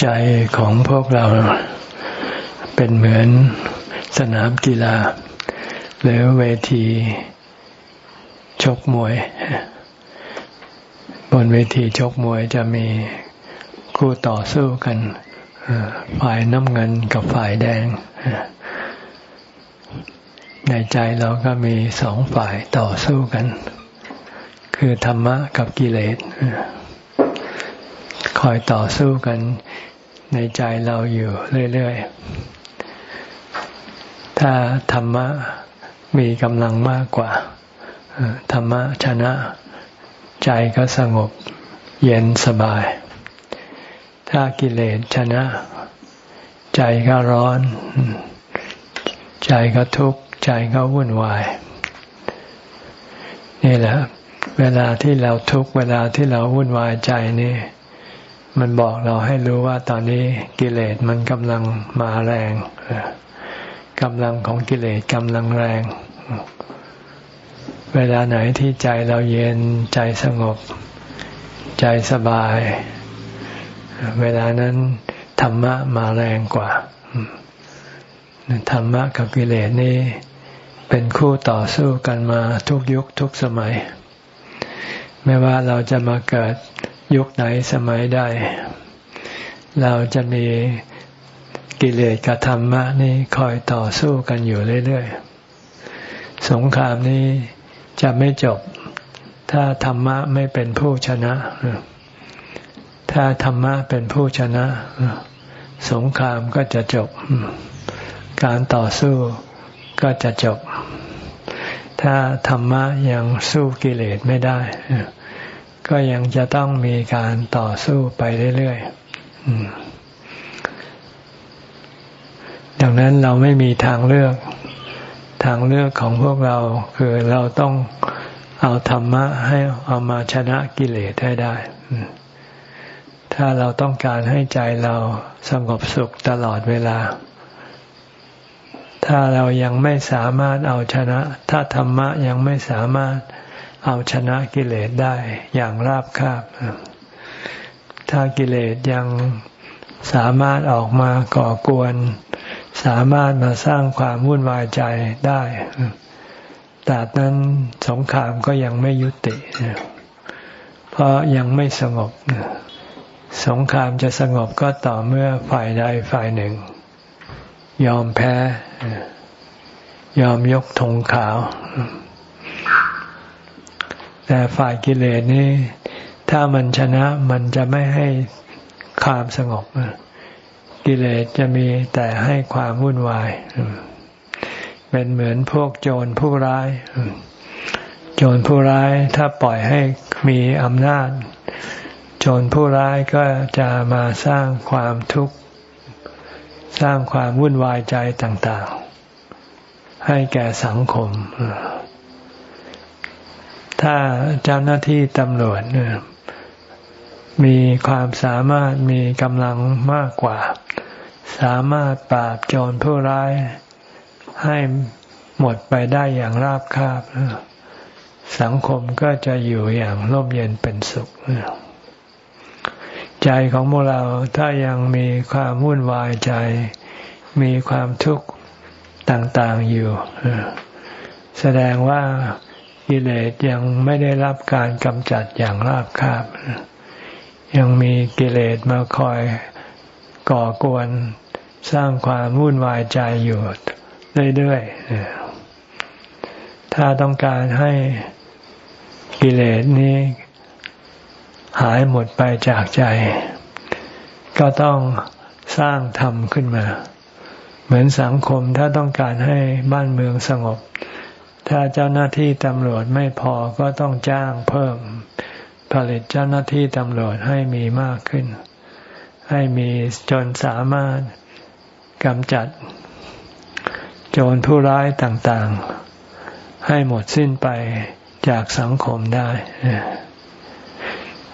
ใจของพวกเราเป็นเหมือนสนามกีฬา หรือเวทีชกมวย บนเวทีชกมวยจะมีคู่ต่อสู้กันฝ่ายน้ำเงินกับฝ่ายแดง ในใจเราก็มีสองฝ่ายต่อสู้กัน คือธรรมะกับกิเลส คอยต่อสู้กันในใจเราอยู่เรื่อยๆ ถ้าธรรมะมีกำลังมากกว่า ธรรมะชนะ ใจก็สงบเย็นสบาย ถ้ากิเลสชนะ ใจก็ร้อน ใจก็ทุกข์ ใจก็วุ่นวาย นี่แหละ เวลาที่เราทุกข์ เวลาที่เราวุ่นวายใจนี่ มันบอกเราให้รู้ว่าตอนนี้กิเลสมันกำลังมาแรงกำลังของกิเลสกำลังแรง เวลาไหนที่ใจเราเย็นใจสงบ ใจสบาย เวลานั้นธรรมะมาแรงกว่าธรรมะกับกิเลสนี่เป็นคู่ต่อสู้กันมาทุกยุคทุกสมัย ไม่ว่าเราจะมาเกิด ยุคไหนสมัยใด เราจะมีกิเลสกับธรรมะนี่คอยต่อสู้กันอยู่เรื่อยๆ สงครามนี้จะไม่จบ ถ้าธรรมะไม่เป็นผู้ชนะ ถ้าธรรมะเป็นผู้ชนะ สงครามก็จะจบ การต่อสู้ก็จะจบ ถ้าธรรมะยังสู้กิเลสไม่ได้ ก็ยังจะต้องมีการต่อสู้ไปเรื่อยๆ ดังนั้นเราไม่มีทางเลือก ทางเลือกของพวกเราคือเราต้องเอาธรรมะให้เอามาชนะกิเลสให้ได้ ถ้าเราต้องการให้ใจเราสงบสุขตลอดเวลา ถ้าเรายังไม่สามารถเอาชนะ ถ้าธรรมะยังไม่สามารถ เอาชนะกิเลสได้อย่างราบคาบ ถ้ากิเลสยังสามารถออกมาก่อกวน สามารถมาสร้างความวุ่นวายใจได้ตราบนั้นสงครามก็ยังไม่ยุติ เพราะยังไม่สงบ สงครามจะสงบก็ต่อเมื่อฝ่ายใดฝ่ายหนึ่ง ยอมแพ้ ยอมยกธงขาว แต่ฝ่ายกิเลสนี่ถ้ามันชนะมันจะไม่ให้ความสงบ กิเลสจะมีแต่ให้ความวุ่นวาย เป็นเหมือนพวกโจรผู้ร้าย โจรผู้ร้ายถ้าปล่อยให้มีอำนาจ โจรผู้ร้ายก็จะมาสร้างความทุกข์ สร้างความวุ่นวายใจต่าง ๆ ให้แก่สังคม ถ้าเจ้าหน้าที่ตำรวจมีความสามารถมีกำลังมากกว่า สามารถปราบโจรผู้ร้ายให้หมดไปได้อย่างราบคาบ สังคมก็จะอยู่อย่างร่มเย็นเป็นสุข ใจของพวกเราถ้ายังมีความวุ่นวายใจ มีความทุกข์ต่างๆอยู่ แสดงว่า กิเลสยังไม่ได้รับการกำจัดอย่างราบคาบ ยังมีกิเลสมาคอยก่อกวนสร้างความวุ่นวายใจอยู่เรื่อยๆ ถ้าต้องการให้กิเลสนี้หายหมดไปจากใจ ก็ต้องสร้างธรรมขึ้นมา เหมือนสังคมถ้าต้องการให้บ้านเมืองสงบ ถ้าเจ้าหน้าที่ตำรวจไม่พอก็ต้องจ้างเพิ่ม ผลิตเจ้าหน้าที่ตำรวจให้มีมากขึ้น ให้มีจนสามารถกำจัด โจรผู้ร้ายต่างๆ ให้หมดสิ้นไปจากสังคมได้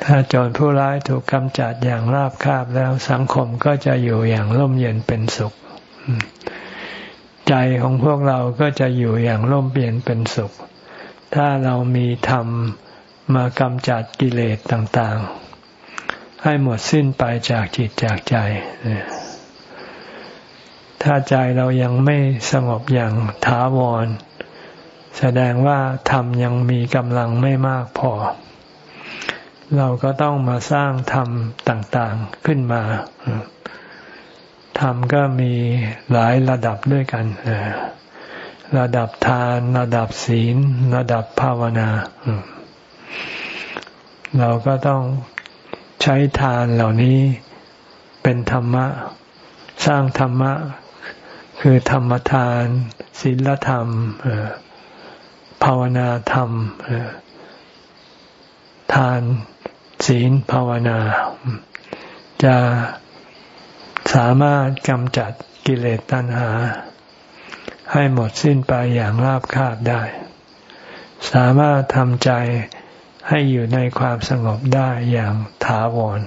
ถ้าโจรผู้ร้ายถูกกำจัดอย่างราบคาบแล้วสังคมก็จะอยู่อย่างร่มเย็นเป็นสุข ใจของพวกเราก็จะอยู่อย่างร่มเย็นเป็นสุข ถ้าเรามีธรรมมากำจัดกิเลสต่างๆ ให้หมดสิ้นไปจากจิตจากใจ ถ้าใจเรายังไม่สงบอย่างถาวร แสดงว่าธรรมยังมีกำลังไม่มากพอ เราก็ต้องมาสร้างธรรมต่างๆขึ้นมา ธรรมก็มีหลายระดับด้วยกันระดับทาน ระดับศีล ระดับภาวนา เราก็ต้องใช้ทานเหล่านี้เป็นธรรมะ สร้างธรรมะ คือธรรมทาน ศีลธรรมภาวนาธรรมทานศีลภาวนา จะ สามารถกำจัดกิเลสตัณหา ให้หมดสิ้นไปอย่างราบคาบได้ สามารถทำใจให้อยู่ในความสงบได้อย่างถาวร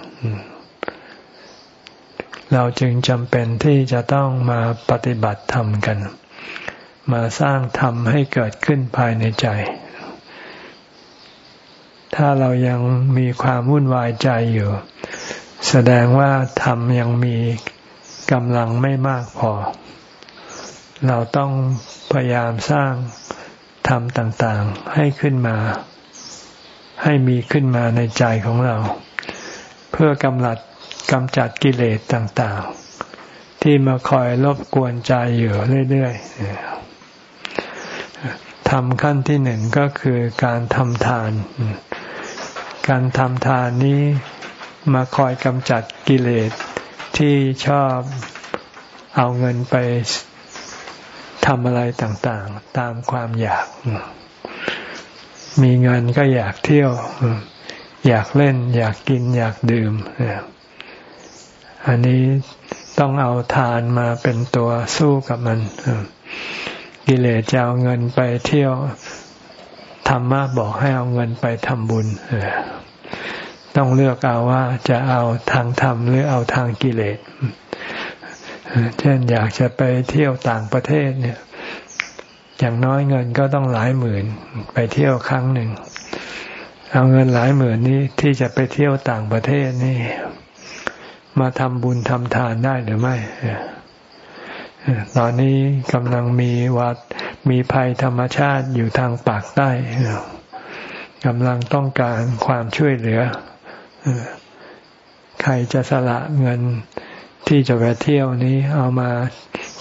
เราจึงจำเป็นที่จะต้องมาปฏิบัติธรรมกัน มาสร้างธรรมให้เกิดขึ้นภายในใจ ถ้าเรายังมีความวุ่นวายใจอยู่ แสดงว่าธรรมยังมี กำลังไม่มากพอ เราต้องพยายามสร้างธรรมต่างๆ ให้ขึ้นมา ให้มีขึ้นมาในใจของเรา เพื่อกำลัดกำจัดกิเลสต่างๆ ที่มาคอยรบกวนใจอยู่เรื่อยๆทำขั้นที่หนึ่งก็คือการทำทาน การทำทานนี้มาคอยกำจัดกิเลส ที่ชอบเอาเงินไปทำอะไรต่างๆ ตามความอยาก มีเงินก็อยากเที่ยว อยากเล่น อยากกิน อยากดื่ม อันนี้ต้องเอาทานมาเป็นตัวสู้กับมัน กิเลสจะเอาเงินไปเที่ยวธรรมะบอกให้เอาเงินไปทำบุญ ต้องเลือกเอาว่าจะเอาทางธรรมหรือเอาทางกิเลส เช่นอยากจะไปเที่ยวต่างประเทศเนี่ย อย่างน้อยเงินก็ต้องหลายหมื่นไปเที่ยวครั้งหนึ่ง เอาเงินหลายหมื่นนี้ที่จะไปเที่ยวต่างประเทศนี่ มาทำบุญทำทานได้หรือไม่ตอนนี้กำลังมีวัดมีภัยธรรมชาติอยู่ทางปากใต้กำลังต้องการความช่วยเหลือ ใครจะสละเงินที่จะไปเที่ยวนี้เอามา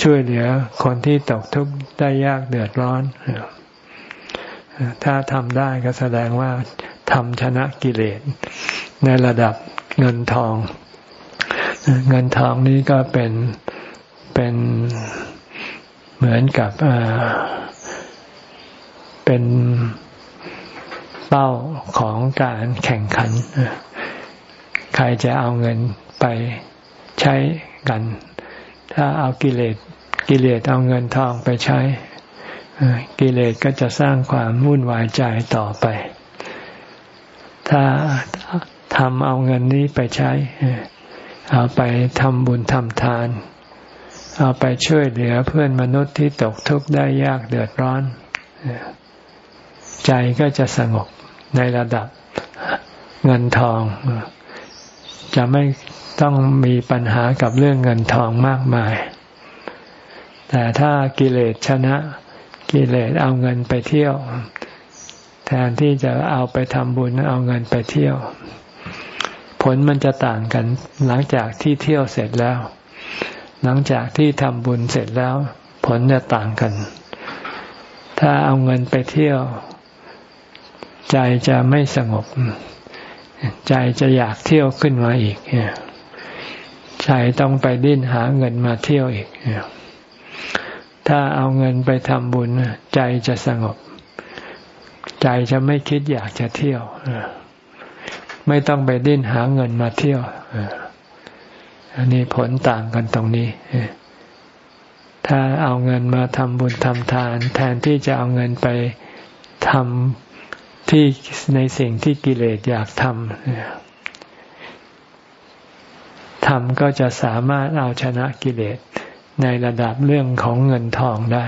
ช่วยเหลือคนที่ตกทุกข์ได้ยากเดือดร้อน ถ้าทำได้ก็แสดงว่าทำชนะกิเลสในระดับเงินทอง เงินทองนี้ก็เป็นเป็นเหมือนกับเป็นเป้าของการแข่งขัน ใครจะเอาเงินไปใช้กัน ถ้าเอากิเลสกิเลสเอาเงินทองไปใช้กิเลสก็จะสร้างความวุ่นวายใจต่อไป ถ้าทำเอาเงินนี้ไปใช้ เอาไปทำบุญทำทาน เอาไปช่วยเหลือเพื่อนมนุษย์ที่ตกทุกข์ได้ยากเดือดร้อน ใจก็จะสงบในระดับเงินทอง จะไม่ต้องมีปัญหากับเรื่องเงินทองมากมาย แต่ถ้ากิเลสชนะ กิเลสเอาเงินไปเที่ยว แทนที่จะเอาไปทำบุญเอาเงินไปเที่ยว ผลมันจะต่างกัน หลังจากที่เที่ยวเสร็จแล้ว หลังจากที่ทำบุญเสร็จแล้ว ผลจะต่างกัน ถ้าเอาเงินไปเที่ยว ใจจะไม่สงบ ใจจะอยากเที่ยวขึ้นมาอีกใจต้องไปดิ้นหาเงินมาเที่ยวอีก ถ้าเอาเงินไปทำบุญใจจะสงบ ใจจะไม่คิดอยากจะเที่ยวไม่ต้องไปดิ้นหาเงินมาเที่ยวอันนี้ผลต่างกันตรงนี้ถ้าเอาเงินมาทำบุญทำทาน แทนที่จะเอาเงินไปทำ ที่ในสิ่งที่กิเลสอยากทำทำก็จะสามารถเอาชนะกิเลสในระดับเรื่องของเงินทองได้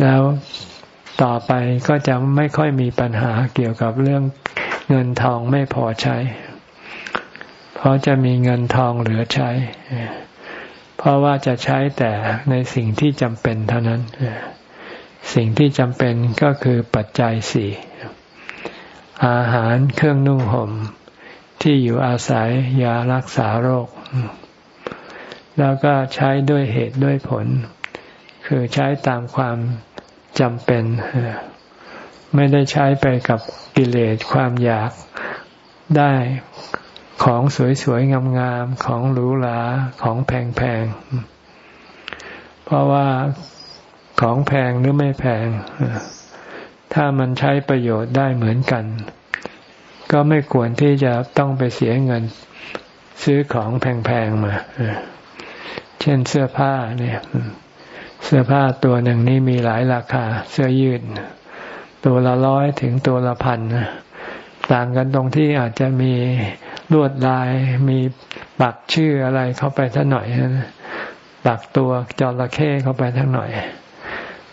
แล้วต่อไปก็จะไม่ค่อยมีปัญหาเกี่ยวกับเรื่องเงินทองไม่พอใช้ เพราะจะมีเงินทองเหลือใช้ เพราะว่าจะใช้แต่ในสิ่งที่จำเป็นเท่านั้น สิ่งที่จำเป็นก็คือปัจจัยสี่อาหารเครื่องนุ่งห่ม ที่อยู่อาศัยยารักษาโรค แล้วก็ใช้ด้วยเหตุด้วยผล คือใช้ตามความจำเป็น ไม่ได้ใช้ไปกับกิเลสความอยากได้ของสวยๆ งามๆ ของหรูหราของแพงๆ เพราะว่า ของแพงหรือไม่แพง ถ้ามันใช้ประโยชน์ได้เหมือนกัน ก็ไม่ควรที่จะต้องไปเสียเงินซื้อของแพงๆมาเช่นเสื้อผ้าเนี่ย เสื้อผ้าตัวหนึ่งนี่มีหลายราคา เสื้อยืด ตัวละร้อยถึงตัวละพันต่างกันตรงที่อาจจะมีลวดลายมีปักชื่ออะไรเข้าไปท่าหน่อยปักตัวจระเข้เข้าไปทั้งหน่อย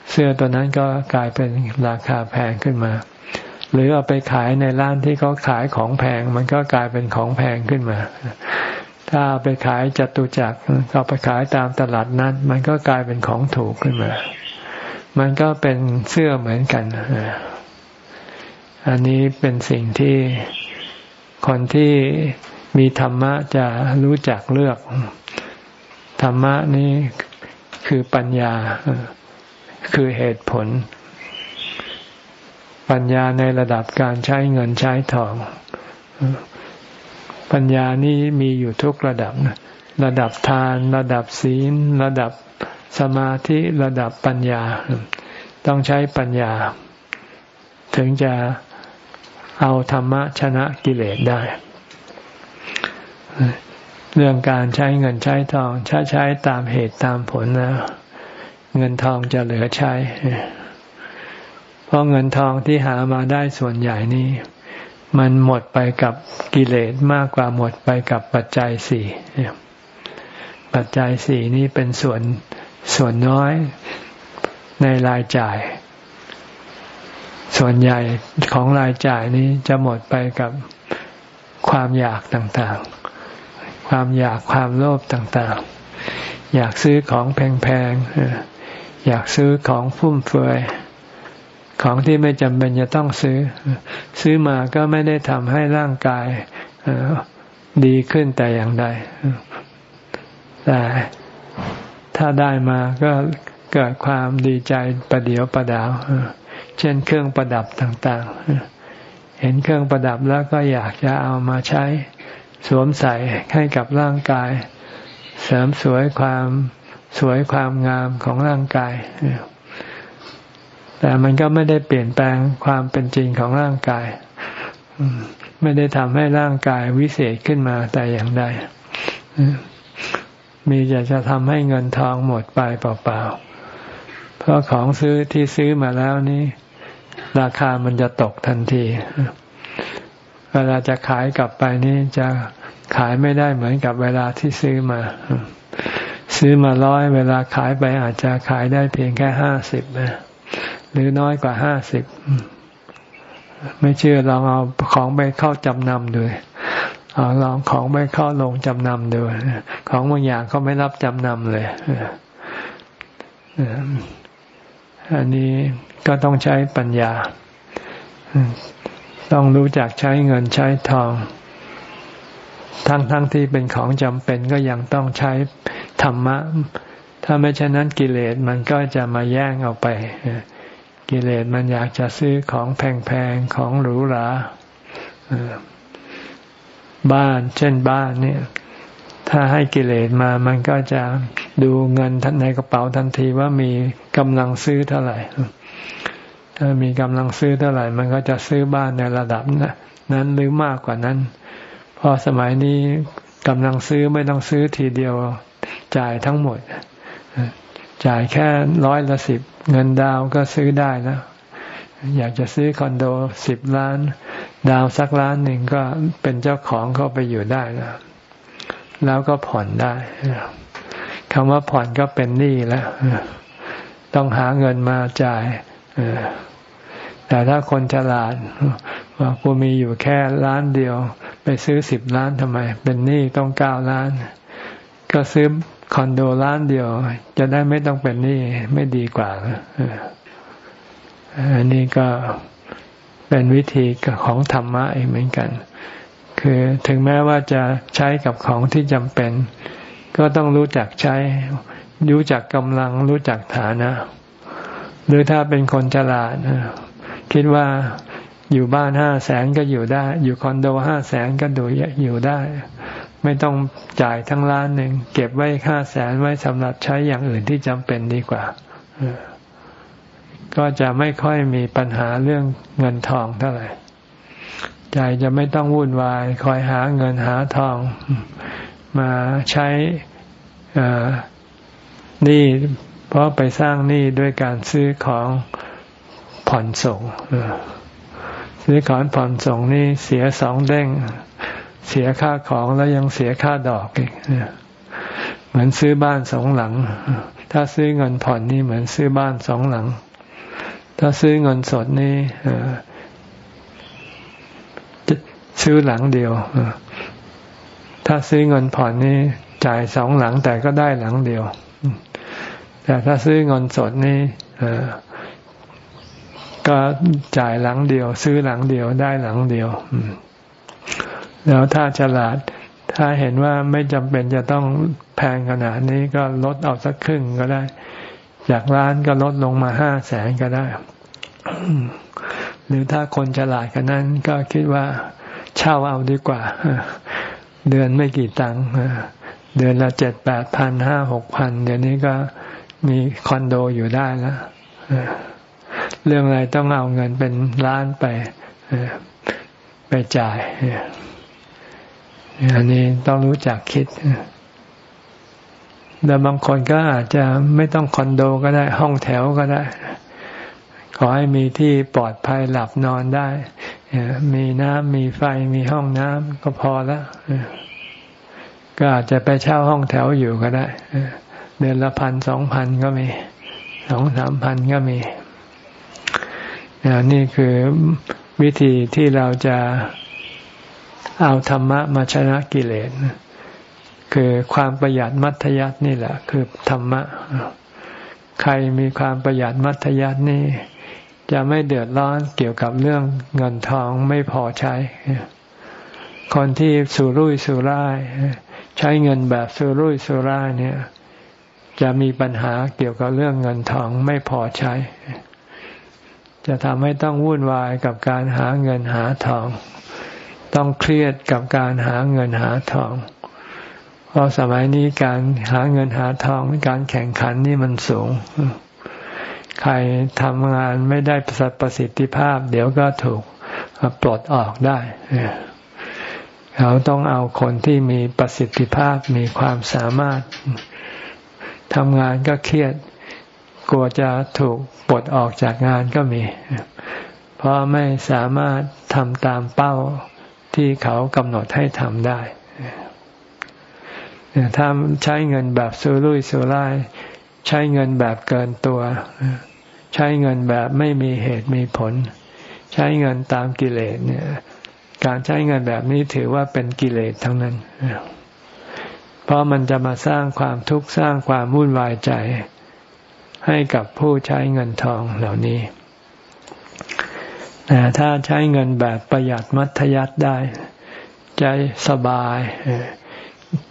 เสื้อตัวนั้นก็กลายเป็นราคาแพงขึ้นมา หรือเอาไปขายในร้านที่เขาขายของแพง มันก็กลายเป็นของแพงขึ้นมา ถ้าเอาไปขายจตุจักรเอาไปขายตามตลาดนัดมันก็กลายเป็นของถูกขึ้นมา มันก็เป็นเสื้อเหมือนกัน อันนี้เป็นสิ่งที่คนที่มีธรรมะจะรู้จักเลือก ธรรมะนี้คือปัญญา คือเหตุผล ปัญญาในระดับการใช้เงินใช้ทอง ปัญญานี้มีอยู่ทุกระดับ ระดับทาน ระดับศีล ระดับสมาธิระดับปัญญา ต้องใช้ปัญญา ถึงจะเอาธรรมะชนะกิเลสได้ เรื่องการใช้เงินใช้ทอง ใช้ใช้ตามเหตุตามผลนะ เงินทองจะเหลือใช้ เพราะเงินทองที่หามาได้ส่วนใหญ่นี้ มันหมดไปกับกิเลสมากกว่าหมดไปกับปัจจัยสี่ปัจจัยสี่นี้เป็นส่วนส่วนน้อยในรายจ่าย ส่วนใหญ่ของรายจ่ายนี้จะหมดไปกับความอยากต่างๆ ความอยากความโลภต่างๆ อยากซื้อของแพงๆ อยากซื้อของฟุ่มเฟือยของที่ไม่จำเป็นจะต้องซื้อ ซื้อมาก็ไม่ได้ทำให้ร่างกายดีขึ้นแต่อย่างใดแต่ถ้าได้มาก็เกิดความดีใจประเดียวประดาวเช่นเครื่องประดับต่างๆ เห็นเครื่องประดับแล้วก็อยากจะเอามาใช้ สวมใส่ให้กับร่างกาย เสริมสวยความ สวยความงามของร่างกาย แต่มันก็ไม่ได้เปลี่ยนแปลงความเป็นจริงของร่างกาย ไม่ได้ทำให้ร่างกายวิเศษขึ้นมาแต่อย่างใด มีแต่จะทำให้เงินทองหมดไปเปล่าๆ เพราะของซื้อที่ซื้อมาแล้วนี้ ราคามันจะตกทันที เวลาจะขายกลับไปนี่จะขายไม่ได้เหมือนกับเวลาที่ซื้อมา ซื้อมาร้อยเวลาขายไปอาจจะขายได้เพียงแค่ห้าสิบหรือน้อยกว่าห้าสิบไม่เชื่อลองเอาของไปเข้าจำนำดูเอาลองของไปเข้าลงจำนำดูของบางอย่างเขาไม่รับจำนำเลยอันนี้ก็ต้องใช้ปัญญา ต้องรู้จักใช้เงินใช้ทอง ทั้งทั้งที่เป็นของจำเป็นก็ยังต้องใช้ ธรรมะ ถ้าไม่เช่นนั้นกิเลสมันก็จะมาแย่งเอาไป กิเลสมันอยากจะซื้อของแพงๆของหรูหราบ้าน เช่นบ้านเนี่ย ถ้าให้กิเลสมามันก็จะดูเงินในกระเป๋าทันทีว่ามีกำลังซื้อเท่าไหร่ถ้ามีกำลังซื้อเท่าไหร่ มันก็จะซื้อบ้านในระดับนั้นหรือมากกว่านั้น พอสมัยนี้กำลังซื้อไม่ต้องซื้อทีเดียว จ่ายทั้งหมด จ่ายแค่ร้อยละสิบเงินดาวก็ซื้อได้แล้วอยากจะซื้อคอนโดสิบล้าน ดาวสักล้านหนึ่งก็เป็นเจ้าของเข้าไปอยู่ได้แล้วแล้วก็ผ่อนได้คำว่าผ่อนก็เป็นหนี้แล้วต้องหาเงินมาจ่ายแต่ถ้าคนฉลาดว่ากูมีอยู่แค่ล้านเดียว ไปซื้อสิบล้านทำไม เป็นหนี้ต้องเก้าล้าน ก็ซื้อคอนโดล้านเดียว จะได้ไม่ต้องเป็นหนี้ไม่ดีกว่าอันนี้ก็เป็นวิธีของธรรมะเองเหมือนกัน คือถึงแม้ว่าจะใช้กับของที่จำเป็น ก็ต้องรู้จักใช้ รู้จักกำลัง รู้จักฐานะ หรือถ้าเป็นคนฉลาดคิดว่าอยู่บ้านห้าแสนก็อยู่ได้ อยู่คอนโดห้าแสนก็ดูอยู่ได้ ไม่ต้องจ่ายทั้งล้านหนึ่งเก็บไว้ห้าแสนไว้สำหรับใช้อย่างอื่นที่จำเป็นดีกว่าก็จะไม่ค่อยมีปัญหาเรื่องเงินทองเท่าไหร่ใจจะไม่ต้องวุ่นวาย คอยหาเงินหาทอง มาใช้หนี้เพราะไปสร้างหนี้ด้วยการซื้อของผ่อนส่งซื้อของผ่อนส่งนี่เสียสองเด้ง เสียค่าของแล้วยังเสียค่าดอกอีกเหมือนซื้อบ้านสองหลัง ถ้าซื้อเงินผ่อนนี่เหมือนซื้อบ้านสองหลัง ถ้าซื้อเงินสดนี่ซื้อหลังเดียว ถ้าซื้อเงินผ่อนนี่จ่ายสองหลังแต่ก็ได้หลังเดียว แต่ถ้าซื้อเงินสดนี่ก็จ่ายหลังเดียว ซื้อหลังเดียวได้หลังเดียว แล้วถ้าฉลาด ถ้าเห็นว่าไม่จำเป็นจะต้องแพงขนาดนี้ก็ลดเอาสักครึ่งก็ได้ จากล้านก็ลดลงมาห้าแสนก็ได้ หรือถ้าคนฉลาดกันนั้นก็คิดว่าเช่าเอาดีกว่า เดือนไม่กี่ตังค์เดือนละเจ็ดแปดพันห้าหกพันเดี๋ยวนี้ก็มีคอนโดอยู่ได้แล้วเรื่องอะไรต้องเอาเงินเป็นล้านไปไปจ่าย อันนี้ต้องรู้จักคิดแล้วบางคนก็อาจจะไม่ต้องคอนโดก็ได้ ห้องแถวก็ได้ ขอให้มีที่ปลอดภัยหลับนอนได้มีน้ำมีไฟมีห้องน้ำก็พอแล้วก็อาจจะไปเช่าห้องแถวอยู่ก็ได้เดือนละพันสองพันก็มีสองสามพันก็มีนี่คือวิธีที่เราจะ เอาธรรมะมาชนะกิเลสคือความประหยัดมัธยัตินี่แหละ คือธรรมะ ใครมีความประหยัดมัธยัตินี่ จะไม่เดือดร้อนเกี่ยวกับเรื่องเงินทองไม่พอใช้ คนที่สุรุ่ยสุร่าย ใช้เงินแบบสุรุ่ยสุร่ายเนี่ย จะมีปัญหาเกี่ยวกับเรื่องเงินทองไม่พอใช้ จะทำให้ต้องวุ่นวายกับการหาเงินหาทอง ต้องเครียดกับการหาเงินหาทอง เพราะสมัยนี้การหาเงินหาทองการแข่งขันนี่มันสูง ใครทำงานไม่ได้ประสิทธิภาพ เดี๋ยวก็ถูกปลดออกได้เขาต้องเอาคนที่มีประสิทธิภาพมีความสามารถทำงานก็เครียด กลัวจะถูกปลดออกจากงานก็มี เพราะไม่สามารถทำตามเป้า ที่เขากำหนดให้ทำได้ถ้าใช้เงินแบบสุรุ่ยสุร่ายใช้เงินแบบเกินตัว ใช้เงินแบบไม่มีเหตุมีผล ใช้เงินตามกิเลสเนี่ย การใช้เงินแบบนี้ถือว่าเป็นกิเลสทั้งนั้น เพราะมันจะมาสร้างความทุกข์สร้างความวุ่นวายใจ ให้กับผู้ใช้เงินทองเหล่านี้ แต่ถ้าใช้เงินแบบประหยัดมัธยัติได้ใจสบาย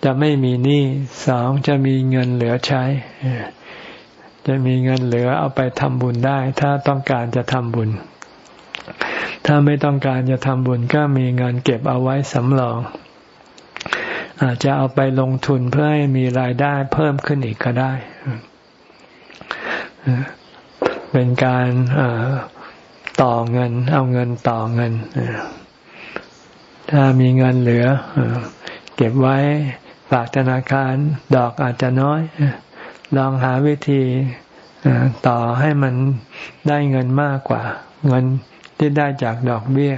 จะไม่มีหนี้สองจะมีเงินเหลือใช้ จะมีเงินเหลือเอาไปทำบุญได้ ถ้าต้องการจะทำบุญ ถ้าไม่ต้องการจะทำบุญก็มีเงินเก็บเอาไว้สำรอง อาจจะเอาไปลงทุนเพื่อให้มีรายได้เพิ่มขึ้นอีกก็ได้ เป็นการ ต่อเงิน เอาเงินต่อเงิน ถ้ามีเงินเหลือ เก็บไว้ฝากธนาคารดอกอาจจะน้อย ลองหาวิธีต่อให้มันได้เงินมากกว่า เงินที่ได้จากดอกเบี้ย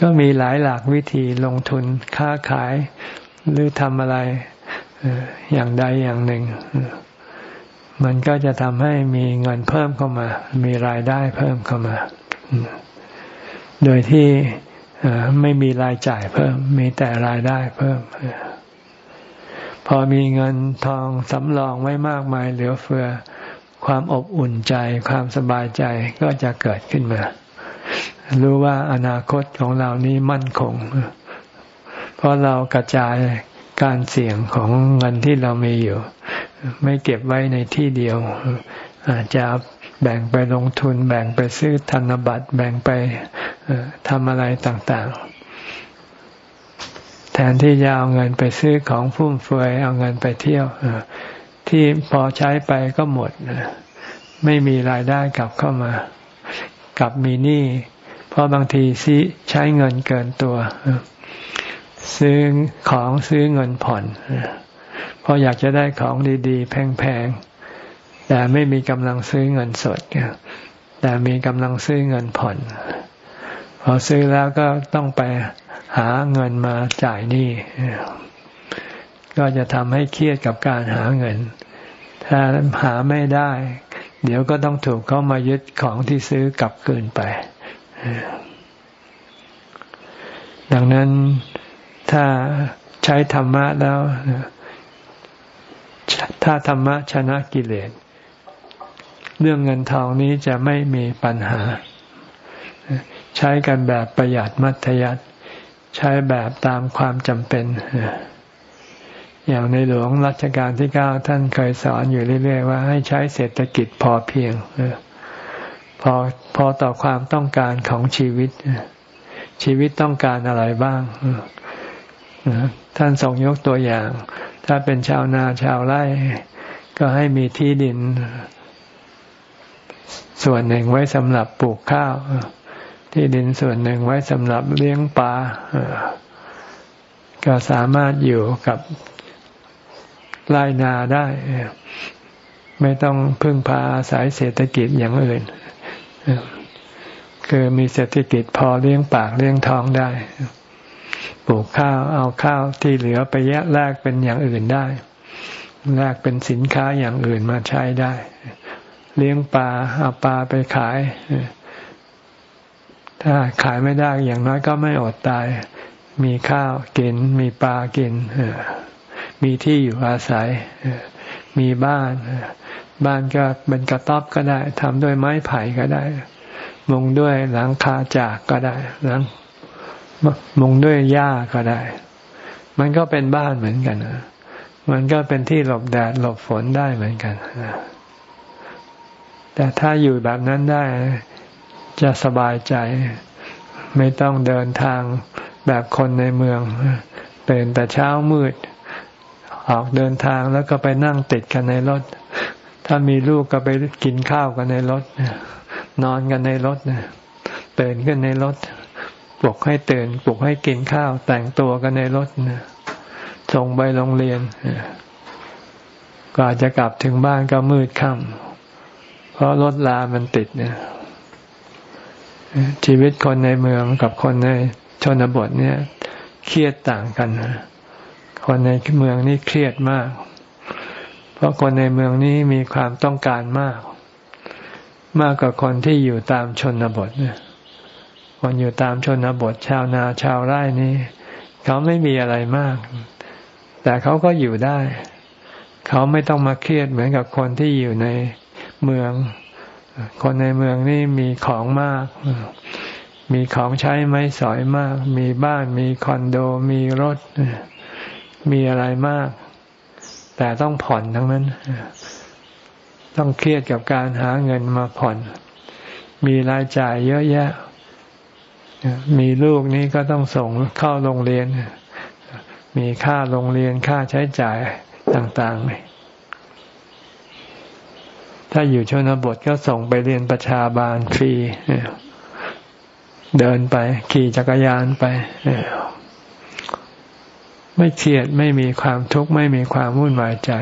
ก็มีหลายหลากวิธีลงทุนค้าขายหรือทำอะไรอย่างใดอย่างหนึ่ง มันก็จะทำให้มีเงินเพิ่มเข้ามา มีรายได้เพิ่มเข้ามา โดยที่ไม่มีรายจ่ายเพิ่ม มีแต่รายได้เพิ่ม พอมีเงินทองสำรองไว้มากมายเหลือเฟือ ความอบอุ่นใจ ความสบายใจก็จะเกิดขึ้นมา รู้ว่าอนาคตของเรานี้มั่นคง เพราะเรากระจายการเสี่ยงของเงินที่เรามีอยู่ ไม่เก็บไว้ในที่เดียว อาจจะแบ่งไปลงทุน แบ่งไปซื้อธนบัตร แบ่งไปทำอะไรต่างๆ แทนที่จะเอาเงินไปซื้อของฟุ่มเฟือยเอาเงินไปเที่ยวที่พอใช้ไปก็หมดไม่มีรายได้กลับเข้ามา กลับมีหนี้เพราะบางทีซีใช้เงินเกินตัว ซื้อของซื้อเงินผ่อนเราะอยากจะได้ของดี ๆ แพงๆ แต่ไม่มีกำลังซื้อเงินสดแต่มีกำลังซื้อเงินผ่อน พอซื้อแล้วก็ต้องไปหาเงินมาจ่ายหนี้ก็จะทำให้เครียดกับการหาเงิน ถ้าหาไม่ได้ เดี๋ยวก็ต้องถูกเขามายึดของที่ซื้อกลับคืนไป ดังนั้นถ้าใช้ธรรมะแล้ว ถ้าธรรมะชนะกิเลส เรื่องเงินทองนี้จะไม่มีปัญหา ใช้กันแบบประหยัดมัธยัติใช้แบบตามความจำเป็น อย่างในหลวงรัชกาลที่เก้าท่านเคยสอนอยู่เรื่อย ๆ ว่าให้ใช้เศรษฐกิจพอเพียงพอพอต่อความต้องการของชีวิต ชีวิตต้องการอะไรบ้างท่านทรงยกตัวอย่าง ถ้าเป็นชาวนาชาวไร่ ก็ให้มีที่ดิน ส่วนหนึ่งไว้สำหรับปลูกข้าว ที่ดินส่วนหนึ่งไว้สำหรับเลี้ยงปลาก็สามารถอยู่กับไร่นาได้ ไม่ต้องพึ่งพาอาศัยเศรษฐกิจอย่างอื่นคือมีเศรษฐกิจพอเลี้ยงปากเลี้ยงท้องได้ ปลูกข้าวเอาข้าวที่เหลือไปแยกแลกเป็นอย่างอื่นได้แลกเป็นสินค้าอย่างอื่นมาใช้ได้ เลี้ยงปลาเอาปลาไปขาย ถ้าขายไม่ได้อย่างน้อยก็ไม่อดตาย มีข้าวกิน มีปลากินมีที่อยู่อาศัยมีบ้าน บ้านก็เป็นกระต๊อบก็ได้ทำด้วยไม้ไผ่ก็ได้ มุงด้วยหลังคาจากก็ได้หลัง มุงด้วยหญ้าก็ได้ มันก็เป็นบ้านเหมือนกันมันก็เป็นที่หลบแดดหลบฝนได้เหมือนกันแต่ถ้าอยู่แบบนั้นได้ จะสบายใจ ไม่ต้องเดินทางแบบคนในเมืองตื่นแต่เช้ามืด ออกเดินทางแล้วก็ไปนั่งติดกันในรถ ถ้ามีลูกก็ไปกินข้าวกันในรถนอนกันในรถตื่นกันในรถ ปลุกให้ตื่น ปลุกให้กินข้าว แต่งตัวกันในรถส่งไปโรงเรียนก็อาจจะกลับถึงบ้านก็มืดค่ำเพราะรถลามันติดเนี่ยชีวิตคนในเมืองกับคนในชนบทเนี่ย เครียดต่างกันคนในเมืองนี่เครียดมาก เพราะคนในเมืองนี้มีความต้องการมาก มากกว่าคนที่อยู่ตามชนบทเนี่ย คนอยู่ตามชนบทชาวนาชาวไร่นี้ เขาไม่มีอะไรมาก แต่เขาก็อยู่ได้ เขาไม่ต้องมาเครียดเหมือนกับคนที่อยู่ในเมือง คนในเมืองนี่มีของมาก มีของใช้ไม้สอยมาก มีบ้านมีคอนโดมีรถ มีอะไรมาก แต่ต้องผ่อนทั้งนั้น ต้องเครียดกับการหาเงินมาผ่อน มีรายจ่ายเยอะแยะ มีลูกนี้ก็ต้องส่งเข้าโรงเรียน มีค่าโรงเรียนค่าใช้จ่ายต่างๆ ถ้าอยู่ชนบทก็ส่งไปเรียนประชาบาลฟรีเดินไป ขี่จักรยานไป ไม่เครียดไม่มีความทุกข์ไม่มีความวุ่นวายใจ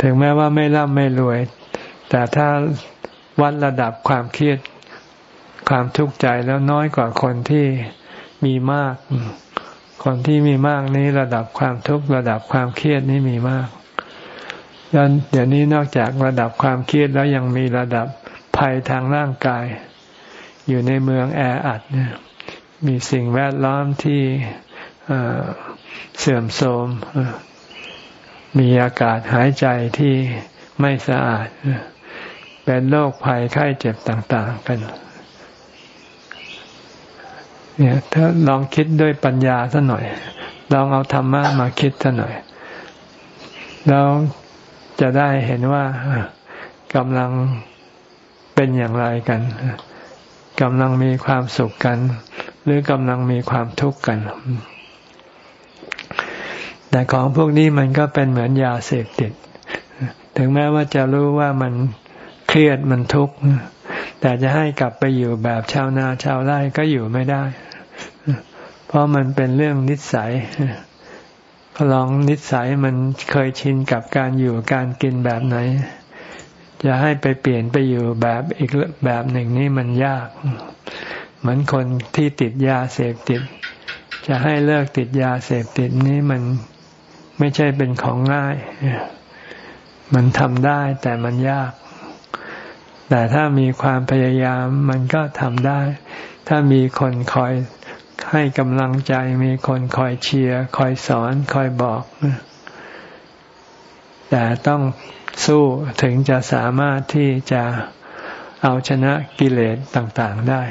ถึงแม้ว่าไม่ร่ำไม่รวย แต่ถ้าวัดระดับความเครียด ความทุกข์ใจแล้วน้อยกว่าคนที่มีมาก คนที่มีมากนี้ระดับความทุกข์ระดับความเครียดนี้มีมากแล้วเดี๋ยวนี้นอกจากระดับความเครียดแล้วยังมีระดับภัยทางร่างกาย อยู่ในเมืองแออัดเนี่ยมีสิ่งแวดล้อมที่เสื่อมโทรมมีอากาศหายใจที่ไม่สะอาด เป็นโรคภัยไข้เจ็บต่าง ๆ กัน เนี่ย ถ้าลองคิดด้วยปัญญาสัหน่อย ลองเอาธรรมะมาคิดสัหน่อย แล้วจะได้เห็นว่ากำลังเป็นอย่างไรกันกำลังมีความสุขกัน หรือกำลังมีความทุกข์กัน แต่ของพวกนี้มันก็เป็นเหมือนยาเสพติด ถึงแม้ว่าจะรู้ว่ามันเครียดมันทุกข์แต่จะให้กลับไปอยู่แบบชาวนาชาวไร่ก็อยู่ไม่ได้ เพราะมันเป็นเรื่องนิสัยลองนิสัยมันเคยชินกับการอยู่การกินแบบไหน จะให้ไปเปลี่ยนไปอยู่แบบอีกแบบหนึ่งนี่มันยาก เหมือนคนที่ติดยาเสพติด จะให้เลิกติดยาเสพติดนี้มันไม่ใช่เป็นของง่าย มันทำได้แต่มันยาก แต่ถ้ามีความพยายามมันก็ทำได้ ถ้ามีคนคอย ให้กำลังใจมีคนคอยเชียร์คอยสอนคอยบอก แต่ต้องสู้ถึงจะสามารถที่จะเอาชนะกิเลสต่างๆได้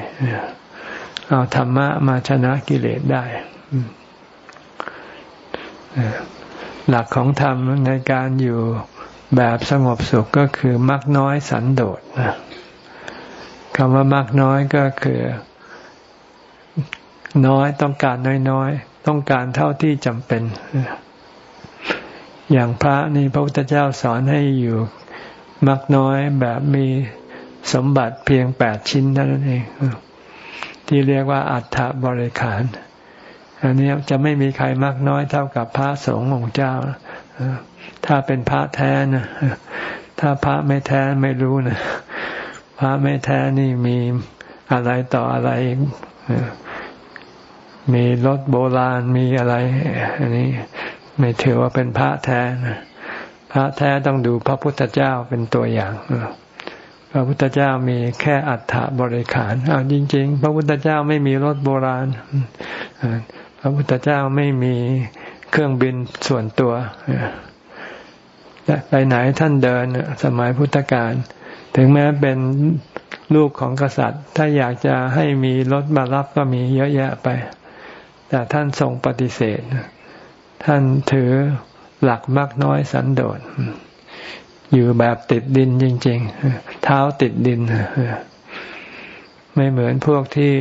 เอาธรรมะมาชนะกิเลสได้ หลักของธรรมในการอยู่แบบสงบสุขก็คือมักน้อยสันโดษคำว่ามักน้อยก็คือ น้อยต้องการน้อยๆ ต้องการเท่าที่จำเป็น อย่างพระนี่พระพุทธเจ้าสอนให้อยู่มักน้อยแบบมีสมบัติเพียงแปดชิ้นเท่านั้นเองที่เรียกว่าอัฏฐบริขาร อันนี้จะไม่มีใครมากน้อยเท่ากับพระสงฆ์องค์เจ้า ถ้าเป็นพระแท้นะ ถ้าพระไม่แท้ไม่รู้นะ พระไม่แท้นี่มีอะไรต่ออะไร มีรถโบราณมีอะไร อันนี้ไม่ถือว่าเป็นพระแท้พระแท้ต้องดูพระพุทธเจ้าเป็นตัวอย่างพระพุทธเจ้ามีแค่อัฏฐบริขารอ้าจริง ๆ พระพุทธเจ้าไม่มีรถโบราณพระพุทธเจ้าไม่มีเครื่องบินส่วนตัวไปไหนท่านเดินสมัยพุทธกาลถึงแม้เป็นลูกของกษัตริย์ ถ้าอยากจะให้มีรถมารับก็มีเยอะแยะไป แต่ท่านทรงปฏิเสธ ท่านถือหลักมากน้อยสันโดษอยู่แบบติดดินจริง ๆ เท้าติดดิน ไม่เหมือนพวกที่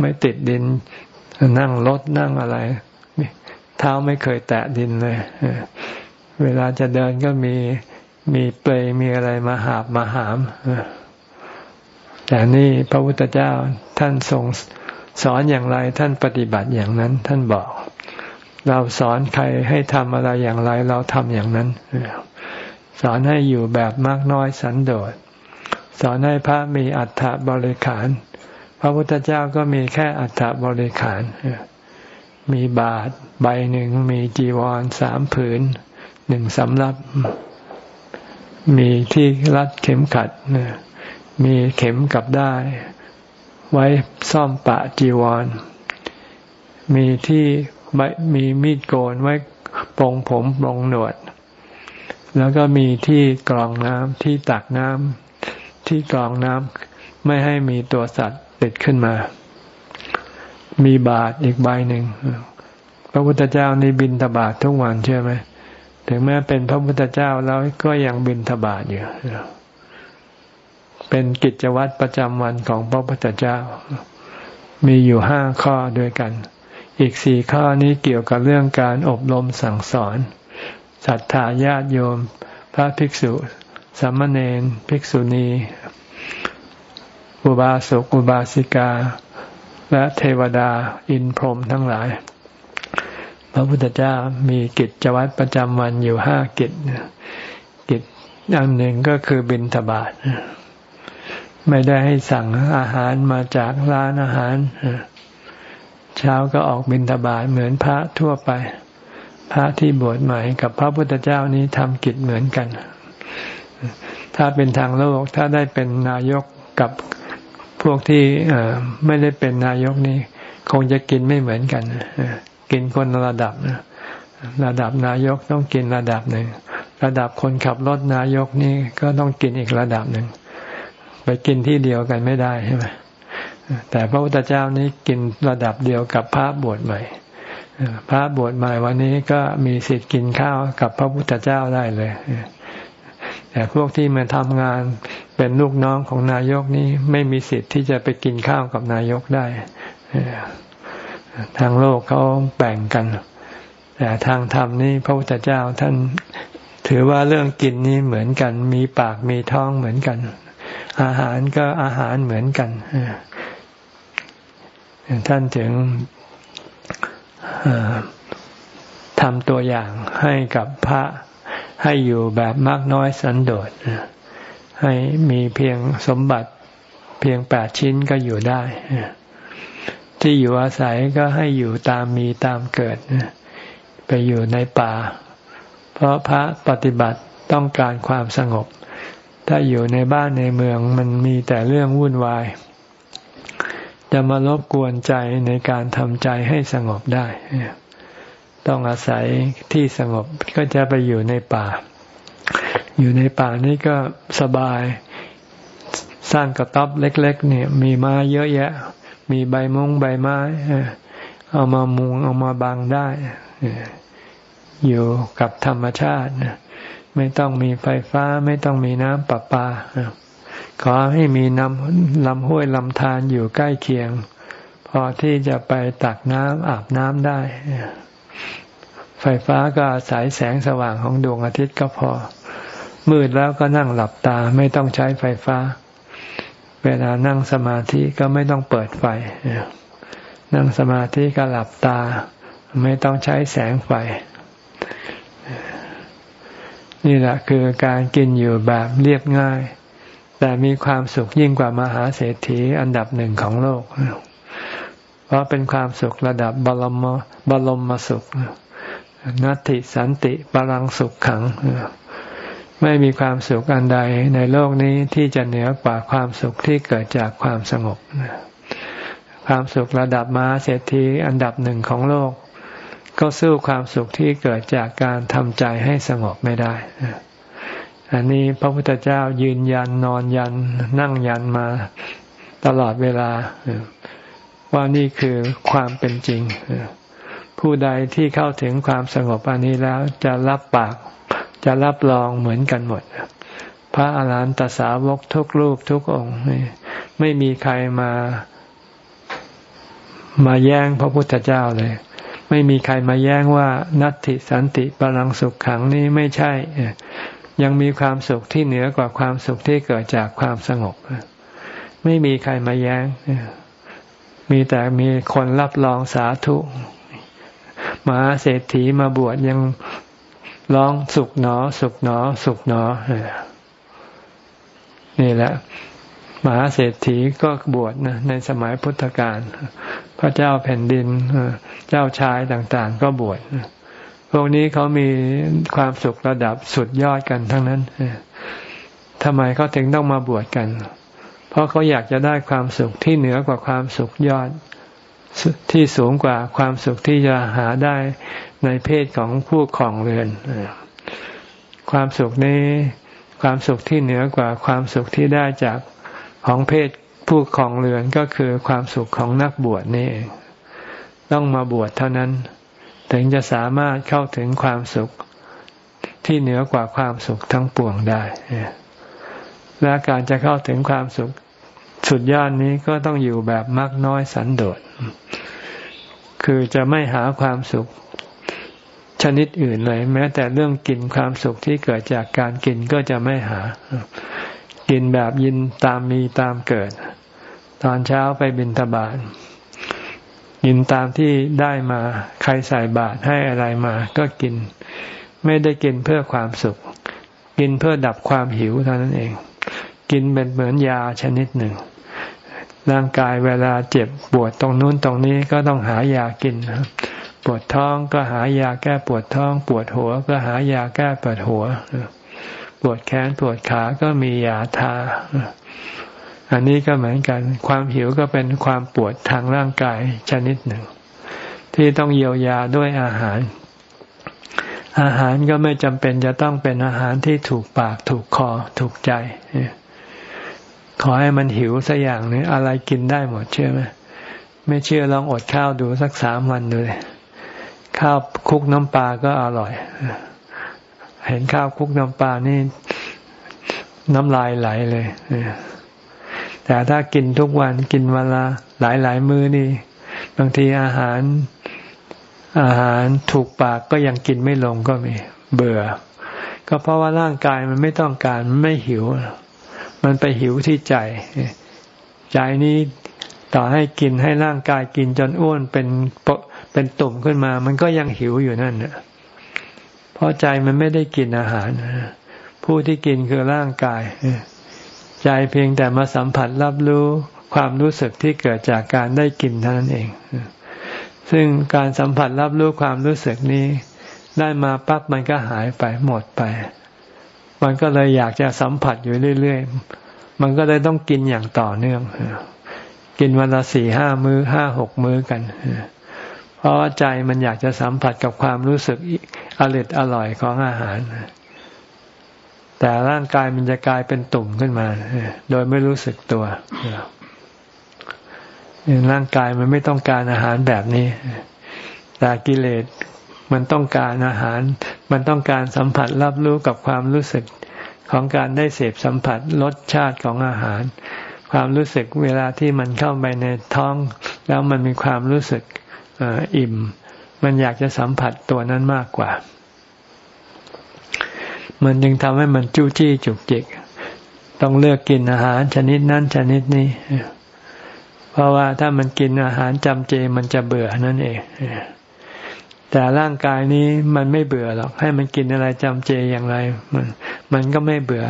ไม่ติดดิน นั่งรถนั่งอะไร เท้าไม่เคยแตะดินเลย เวลาจะเดินก็มีมีเปลมีอะไรมาหาบมาหามแต่นี่พระพุทธเจ้าท่านทรง สอนอย่างไรท่านปฏิบัติอย่างนั้น ท่านบอก เราสอนใครให้ทำอะไรอย่างไรเราทำอย่างนั้น สอนให้อยู่แบบมากน้อยสันโดษ สอนให้พระมีอัฏฐบริขาร พระพุทธเจ้าก็มีแค่อัฏฐบริขาร มีบาทใบหนึ่งมีจีวรสามผืนหนึ่งสำรับ มีที่รัดเข็มขัดมีเข็มกับได้ ไว้ซ่อมปะจีวร มีที่มีมีดโกนไว้ปรงผมปรงหนวด แล้วก็มีที่กรองน้ำที่ตักน้ำที่กรองน้ำไม่ให้มีตัวสัตว์ติดขึ้นมา มีบาทอีกใบหนึ่งพระพุทธเจ้านี่บินทบาททุกวันเชื่อไหมถึงแม้เป็นพระพุทธเจ้าแล้วก็ยังบินทบาทอยู่ เป็นกิจวัตรประจำวันของพระพุทธเจ้า มีอยู่ห้าข้อด้วยกัน อีกสี่ข้อนี้เกี่ยวกับเรื่องการอบรมสั่งสอนศรัทธาญาติโยม พระภิกษุสามเณรภิกษุณี อุบาสกอุบาสิกา และเทวดาอินพรหมทั้งหลาย พระพุทธเจ้ามีกิจวัตรประจำวันอยู่ห้ากิจกิจอย่างหนึ่งก็คือบิณฑบาต ไม่ได้ให้สั่งอาหารมาจากร้านอาหารเช้าก็ออกบิณฑบาตเหมือนพระทั่วไป พระที่บวชใหม่กับพระพุทธเจ้านี้ทำกิจเหมือนกัน ถ้าเป็นทางโลกถ้าได้เป็นนายกกับพวกที่ไม่ได้เป็นนายกนี่คงจะกินไม่เหมือนกันกินคนระดับระดับนายกต้องกินระดับหนึ่งระดับคนขับรถนายกนี่ก็ต้องกินอีกระดับหนึ่ง ไปกินที่เดียวกันไม่ได้ใช่ไหมแต่พระพุทธเจ้านี้กินระดับเดียวกับพระบวชใหม่พระบวชใหม่วันนี้ก็มีสิทธิ์กินข้าวกับพระพุทธเจ้าได้เลยแต่พวกที่มาทำงานเป็นลูกน้องของนายกนี้ไม่มีสิทธิ์ที่จะไปกินข้าวกับนายกได้ทางโลกเขาแบ่งกัน แต่ทางธรรมนี่พระพุทธเจ้าท่านถือว่าเรื่องกินนี้เหมือนกัน มีปากมีท้องเหมือนกัน อาหารก็อาหารเหมือนกันท่านถึงทำตัวอย่างให้กับพระให้อยู่แบบมากน้อยสันโดษให้มีเพียงสมบัติเพียงแปดชิ้นก็อยู่ได้ที่อยู่อาศัยก็ให้อยู่ตามมีตามเกิดไปอยู่ในป่า เพราะพระปฏิบัติต้องการความสงบ ถ้าอยู่ในบ้านในเมืองมันมีแต่เรื่องวุ่นวาย จะมารบกวนใจในการทำใจให้สงบได้ ต้องอาศัยที่สงบก็จะไปอยู่ในป่า อยู่ในป่านี่ก็สบายสร้างกระต๊อบเล็ก ๆ เนี่ย มีไม้เยอะแยะ มีใบมงใบไม้เอามามุงเอามาบังได้อยู่กับธรรมชาติ ไม่ต้องมีไฟฟ้า ไม่ต้องมีน้ำประปา ขอให้มีน้ำลำห้วยลำธารอยู่ใกล้เคียง พอที่จะไปตักน้ำอาบน้ำได้ ไฟฟ้าก็อาศัยแสงสว่างของดวงอาทิตย์ก็พอ มืดแล้วก็นั่งหลับตาไม่ต้องใช้ไฟฟ้า เวลานั่งสมาธิก็ไม่ต้องเปิดไฟ นั่งสมาธิก็หลับตา ไม่ต้องใช้แสงไฟ นี่แหละคือการกินอยู่แบบเรียบง่าย แต่มีความสุขยิ่งกว่ามหาเศรษฐีอันดับหนึ่งของโลก เพราะเป็นความสุขระดับบรมบรมสุขนัตติสันติบาลังสุขขัง ไม่มีความสุขอันใดในโลกนี้ที่จะเหนือกว่าความสุขที่เกิดจากความสงบ ความสุขระดับมหาเศรษฐีอันดับหนึ่งของโลก ก็สู้ความสุขที่เกิดจากการทำใจให้สงบไม่ได้ อันนี้พระพุทธเจ้ายืนยันนอนยัน นั่งยันมาตลอดเวลา ว่านี่คือความเป็นจริง ผู้ใดที่เข้าถึงความสงบอันนี้แล้วจะรับปากจะรับรองเหมือนกันหมด พระอาหารหันตสาวกทุกรูปทุกองค์ ไม่มีใครมามาแย่งพระพุทธเจ้าเลย ไม่มีใครมาแย้งว่านัตติสันติปรังสุขขังนี้ไม่ใช่ ยังมีความสุขที่เหนือกว่าความสุขที่เกิดจากความสงบ ไม่มีใครมาแย้ง มีแต่มีคนรับรองสาธุมหาเศรษฐีมาบวชยังร้องสุขหนอ สุขหนอ สุขหนอนี่แหละ มหาเศรษฐีก็บวชนะในสมัยพุทธกาลพระเจ้าแผ่นดินเจ้าชายต่างๆ ก็บวชพวกนี้เขามีความสุขระดับสุดยอดกันทั้งนั้นทำไมเขาถึงต้องมาบวชกัน เพราะเขาอยากจะได้ความสุขที่เหนือกว่าความสุขยอดที่สูงกว่าความสุขที่จะหาได้ในเพศของผู้ของเรือน ความสุขนี้ ความสุขที่เหนือกว่าความสุขที่ได้จาก ของเพศผู้ของเรือนก็คือความสุขของนักบวชนี่เองต้องมาบวชเท่านั้น ถึงจะสามารถเข้าถึงความสุขที่เหนือกว่าความสุขทั้งปวงได้ และการจะเข้าถึงความสุขสุดยอดนี้ก็ต้องอยู่แบบมักน้อยสันโดษ คือจะไม่หาความสุขชนิดอื่นเลย แม้แต่เรื่องกินความสุขที่เกิดจากการกินก็จะไม่หา กินแบบยินตามมีตามเกิด ตอนเช้าไปบินทบาทกินตามที่ได้มา ใครใส่บาตรให้อะไรมาก็กิน ไม่ได้กินเพื่อความสุข กินเพื่อดับความหิวเท่านั้นเอง กินเป็นเหมือนยาชนิดหนึ่ง ร่างกายเวลาเจ็บปวดตรงนู้นตรงนี้ก็ต้องหายากินปวดท้องก็หายาแก้ปวดท้อง ปวดหัวก็หายาแก้ปวดหัว ปวดแขนปวดขาก็มียาทา อันนี้ก็เหมือนกัน ความหิวก็เป็นความปวดทางร่างกายชนิดหนึ่ง ที่ต้องเยียวยาด้วยอาหาร อาหารก็ไม่จำเป็นจะต้องเป็นอาหารที่ถูกปากถูกคอถูกใจขอให้มันหิวสักอย่างนึงอะไรกินได้หมดเชื่อไหมไม่เชื่อลองอดข้าวดูสักสามวันดูเลยข้าวคุกน้ำปลาก็อร่อย เห็นข้าวคุกน้ำปลานี่น้ำลายไหลเลยแต่ถ้ากินทุกวันกินเวลาหลายหลายมื้อนี่ บางทีอาหารอาหารถูกปากก็ยังกินไม่ลงก็มี เบื่อ ก็เพราะว่าร่างกายมันไม่ต้องการมันไม่หิว มันไปหิวที่ใจ ใจนี้ต่อให้กินให้ร่างกายกินจนอ้วนเป็นเป็นตุ่มขึ้นมา มันก็ยังหิวอยู่นั่นเนี่ย เพราะใจมันไม่ได้กินอาหาร ผู้ที่กินคือร่างกาย ใจเพียงแต่มาสัมผัสรับรู้ความรู้สึกที่เกิดจากการได้กินเท่านั้นเอง ซึ่งการสัมผัสรับรู้ความรู้สึกนี้ ได้มาปั๊บมันก็หายไปหมดไป มันก็เลยอยากจะสัมผัสอยู่เรื่อยๆ มันก็เลยต้องกินอย่างต่อเนื่อง กินวันละสี่ห้ามือ้อห้าหกมื้อกัน เพราะว่าใจมันอยากจะสัมผัสกับความรู้สึกอร่อยอร่อยของอาหาร แต่ร่างกายมันจะกลายเป็นตุ่มขึ้นมา โดยไม่รู้สึกตัวร่างกายมันไม่ต้องการอาหารแบบนี้ แต่กิเลสมันต้องการอาหาร มันต้องการสัมผัสรับรู้กับความรู้สึกของการได้เสพสัมผัสรสชาติของอาหาร ความรู้สึกเวลาที่มันเข้าไปในท้อง แล้วมันมีความรู้สึก อิ่ม มันอยากจะสัมผัสตัวนั้นมากกว่า มันจึงทำให้มันจู้จี้จุกจิก ต้องเลือกกินอาหารชนิดนั้นชนิดนี้ เพราะว่าถ้ามันกินอาหารจำเจมันจะเบื่อนั่นเองแต่ร่างกายนี้มันไม่เบื่อหรอกให้มันกินอะไรจำเจอย่างไร มัน มันก็ไม่เบื่อ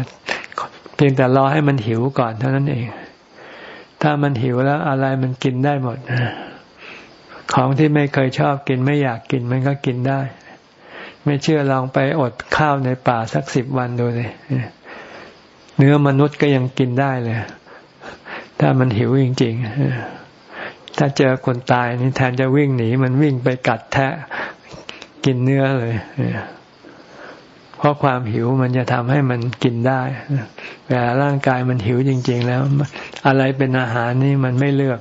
เพียงแต่รอให้มันหิวก่อนเท่านั้นเอง ถ้ามันหิวแล้วอะไรมันกินได้หมด ของที่ไม่เคยชอบกินไม่อยากกินมันก็กินได้ ไม่เชื่อลองไปอดข้าวในป่าสักสิบวันดูเลยเนื้อมนุษย์ก็ยังกินได้เลย ถ้ามันหิวจริงๆถ้าเจอคนตายนี่แทนจะวิ่งหนี มันวิ่งไปกัดแทะกินเนื้อเลยเพราะความหิวมันจะทำให้มันกินได้เวลาร่างกายมันหิวจริง ๆ แล้ว อะไรเป็นอาหารนี่มันไม่เลือก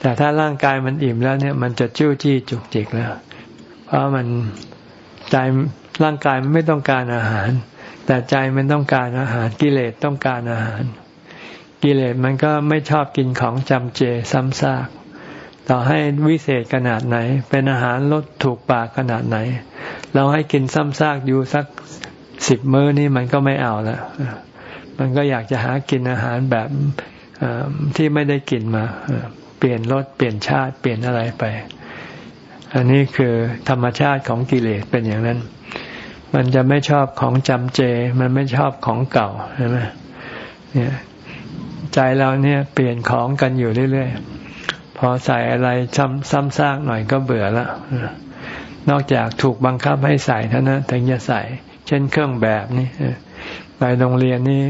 แต่ถ้าร่างกายมันอิ่มแล้วเนี่ย มันจะจู้จี้จุกจิกแล้ว เพราะมันใจร่างกายมันไม่ต้องการอาหาร แต่ใจมันต้องการอาหารกิเลสต้องการอาหาร กิเลสมันก็ไม่ชอบกินของจำเจซ้ำซาก ต่อให้วิเศษขนาดไหน เป็นอาหารรสถูกปากขนาดไหน เราให้กินซ้ำซากอยู่สักสิบมื้อนี่มันก็ไม่เอาล้วมันก็อยากจะหากินอาหารแบบที่ไม่ได้กินมา เปลี่ยนรสเปลี่ยนชาติเปลี่ยนอะไรไป อันนี้คือธรรมชาติของกิเลสเป็นอย่างนั้น มันจะไม่ชอบของจำเจ มันไม่ชอบของเก่าใช่ไหมเนี่ยใจเราเนี่ยเปลี่ยนของกันอยู่เรื่อยๆ พอใส่อะไรซ้ำซ้ำซากหน่อยก็เบื่อละนอกจากถูกบังคับให้ใส่เท่านั้นถึงจะใส่ เช่นเครื่องแบบนี่ไปโรงเรียนนี่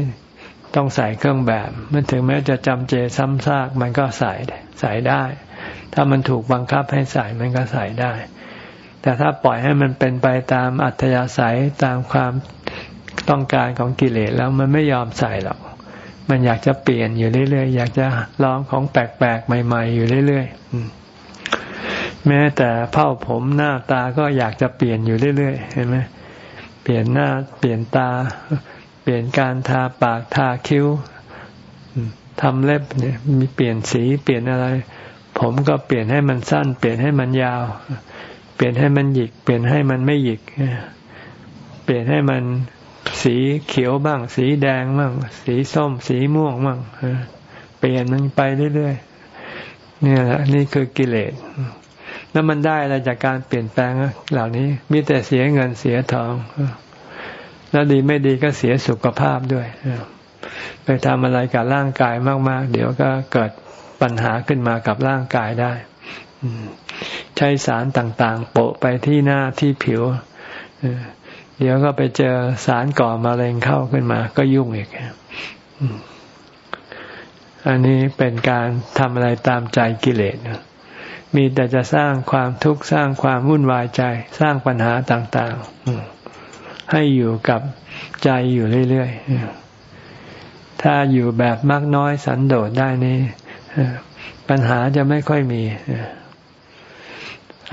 ต้องใส่เครื่องแบบมันถึงแม้จะจำเจซ้ำซากมันก็ใส่ใส่ได้ ถ้ามันถูกบังคับให้ใส่มันก็ใส่ได้ แต่ถ้าปล่อยให้มันเป็นไปตามอัธยาศัยตามความต้องการของกิเลสแล้วมันไม่ยอมใส่หรอกมันอยากจะเปลี่ยนอยู่เรื่อยๆ อยากจะลองของแปลกๆ ใหม่ๆ อยู่เรื่อยๆ แม้แต่เผ้าผมหน้าตาก็อยากจะเปลี่ยนอยู่เรื่อยๆ เห็นไหมเปลี่ยนหน้าเปลี่ยนตา ปลี่ยนการทาปากทาคิ้วทำเล็บเนี่ย มีเปลี่ยนสีเปลี่ยนอะไร ผมก็เปลี่ยนให้มันสั้น เปลี่ยนให้มันยาว เปลี่ยนให้มันหยิก เปลี่ยนให้มันไม่หยิก เปลี่ยนให้มันสีเขียวบ้าง สีแดงบ้าง สีส้ม สีม่วงบ้างเปลี่ยนมันไปเรื่อยๆนี่แหละนี่คือกิเลสแล้วมันได้อะไรจากการเปลี่ยนแปลงเหล่านี้ มีแต่เสียเงินเสียทอง แล้วดีไม่ดีก็เสียสุขภาพด้วยไปทำอะไรกับร่างกายมาก ๆ เดี๋ยวก็เกิดปัญหาขึ้นมากับร่างกายได้ใช้สารต่าง ๆ โปะไปที่หน้าที่ผิวเดี๋ยวก็ไปเจอสารก่อมะเร็งเข้าขึ้นมา ก็ยุ่งอีกอันนี้เป็นการทำอะไรตามใจกิเลสมีแต่จะสร้างความทุกข์สร้างความวุ่นวายใจ สร้างปัญหาต่าง ๆ ให้อยู่กับใจอยู่เรื่อยๆ ถ้าอยู่แบบมากน้อยสันโดษได้นี่ปัญหาจะไม่ค่อยมี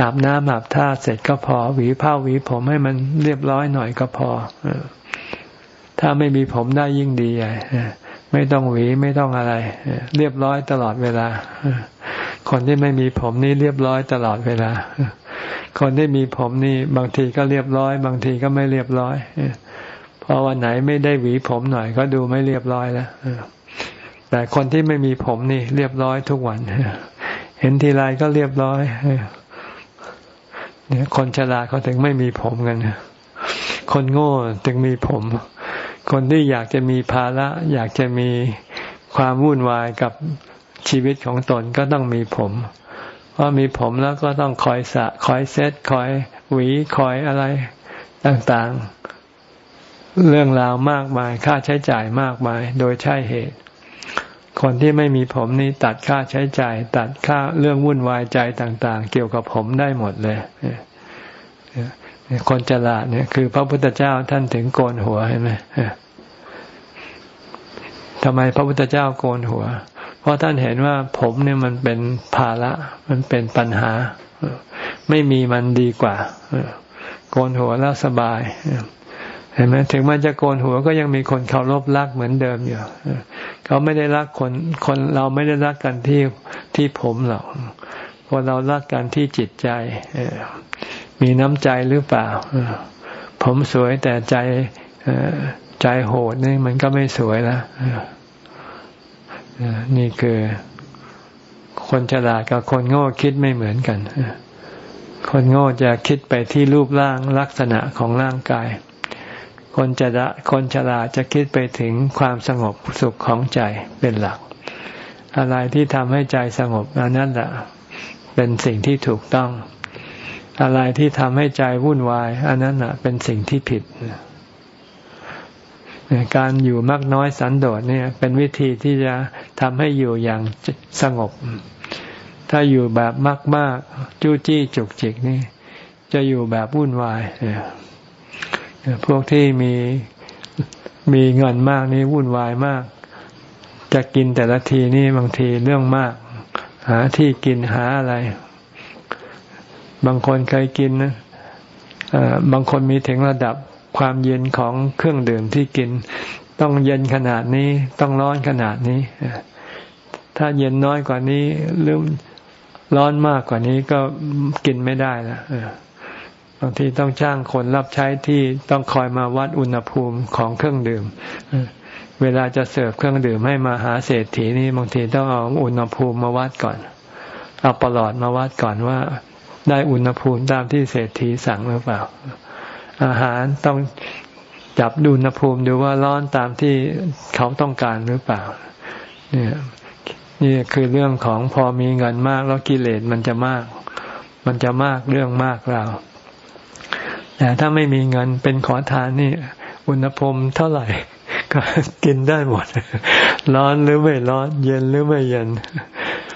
อาบน้ำอาบท่าเสร็จก็พอ หวีผ้าหวีผมให้มันเรียบร้อยหน่อยก็พอถ้าไม่มีผมได้ยิ่งดีใหญ่ไม่ต้องหวีไม่ต้องอะไร เรียบร้อยตลอดเวลา คนที่ไม่มีผมนี่เรียบร้อยตลอดเวลา คนที่มีผมนี่บางทีก็เรียบร้อย บางทีก็ไม่เรียบร้อยพอวันไหนไม่ได้หวีผมหน่อยก็ดูไม่เรียบร้อยแล้วแต่คนที่ไม่มีผมนี่เรียบร้อยทุกวันเห็นทีไรก็เรียบร้อยเนี่ยคนฉลาดเขาถึงไม่มีผมกันคนโง่ถึงมีผม คนที่อยากจะมีภาระ อยากจะมีความวุ่นวายกับชีวิตของตนก็ต้องมีผม เพราะมีผมแล้วก็ต้องคอยสะคอยเซ็ตคอยหวีคอยอะไรต่างๆ เรื่องราวมากมาย ค่าใช้จ่ายมากมาย โดยใช่เหตุ คนที่ไม่มีผมนี่ตัดค่าใช้จ่าย ตัดค่าเรื่องวุ่นวายใจต่าง ๆ เกี่ยวกับผมได้หมดเลยคนจลาดเนี่ยคือพระพุทธเจ้าท่านถึงโกนหัวเห็นไหมทำไมพระพุทธเจ้าโกนหัว ราะท่านเห็นว่าผมเนี่ยมันเป็นภาระ มันเป็นปัญหา ไม่มีมันดีกว่าโกนหัวแล้วสบายเห็นไหมถึงมันจะโกนหัวก็ยังมีคนเคารพรักเหมือนเดิมอยู่เขาไม่ได้รักคนคนเราไม่ได้รักกันที่ที่ผมหรอกคนเรารักกันที่จิตใจมีน้ำใจหรือเปล่าผมสวยแต่ใจใจโหดนี่มันก็ไม่สวยแล้ว นี่คือคนฉลาดกับคนโง่คิดไม่เหมือนกันคนโง่จะคิดไปที่รูปร่างลักษณะของร่างกาย คนจะคนฉลาดจะคิดไปถึงความสงบสุขของใจเป็นหลัก อะไรที่ทำให้ใจสงบอันนั้นแหละเป็นสิ่งที่ถูกต้อง อะไรที่ทำให้ใจวุ่นวาย อันนั้นแหะเป็นสิ่งที่ผิด การอยู่มากน้อยสันโดษเนี่ย เป็นวิธีที่จะทำให้อยู่อย่างสงบ ถ้าอยู่แบบมากมากจู้จี้จุกจิกนี่ จะอยู่แบบวุ่นวายพวกที่มีมีเงินมากนี่วุ่นวายมาก จะกินแต่ละทีนี่บางทีเรื่องมาก หาที่กินหาอะไร บางคนเคยกินนะบางคนมีถึงระดับ ความเย็นของเครื่องดื่มที่กิน ต้องเย็นขนาดนี้ต้องร้อนขนาดนี้ ถ้าเย็นน้อยกว่านี้หรือร้อนมากกว่านี้ก็กินไม่ได้แล้วบางทีต้องจ้างคนรับใช้ที่ต้องคอยมาวัดอุณหภูมิของเครื่องดื่มเวลาจะเสิร์ฟเครื่องดื่มให้มาหาเศรษฐีนี่บางทีต้องเอาอุณหภูมิมาวัดก่อนเอาปลอดมาวัดก่อนว่า ได้อุณหภูมิตามที่เศรษฐีสั่งหรือเปล่า อาหารต้องจับดูอุณหภูมิดูว่าร้อนตามที่เขาต้องการหรือเปล่า เนี่ยนี่คือเรื่องของพอมีเงินมากแล้วกิเลสมันจะมาก มันจะมากเรื่องมากเราแต่ถ้าไม่มีเงินเป็นขอทานนี่ อุณหภูมิเท่าไหร่ ก็กินได้หมด ร้อนหรือไม่ร้อน เย็นหรือไม่เย็น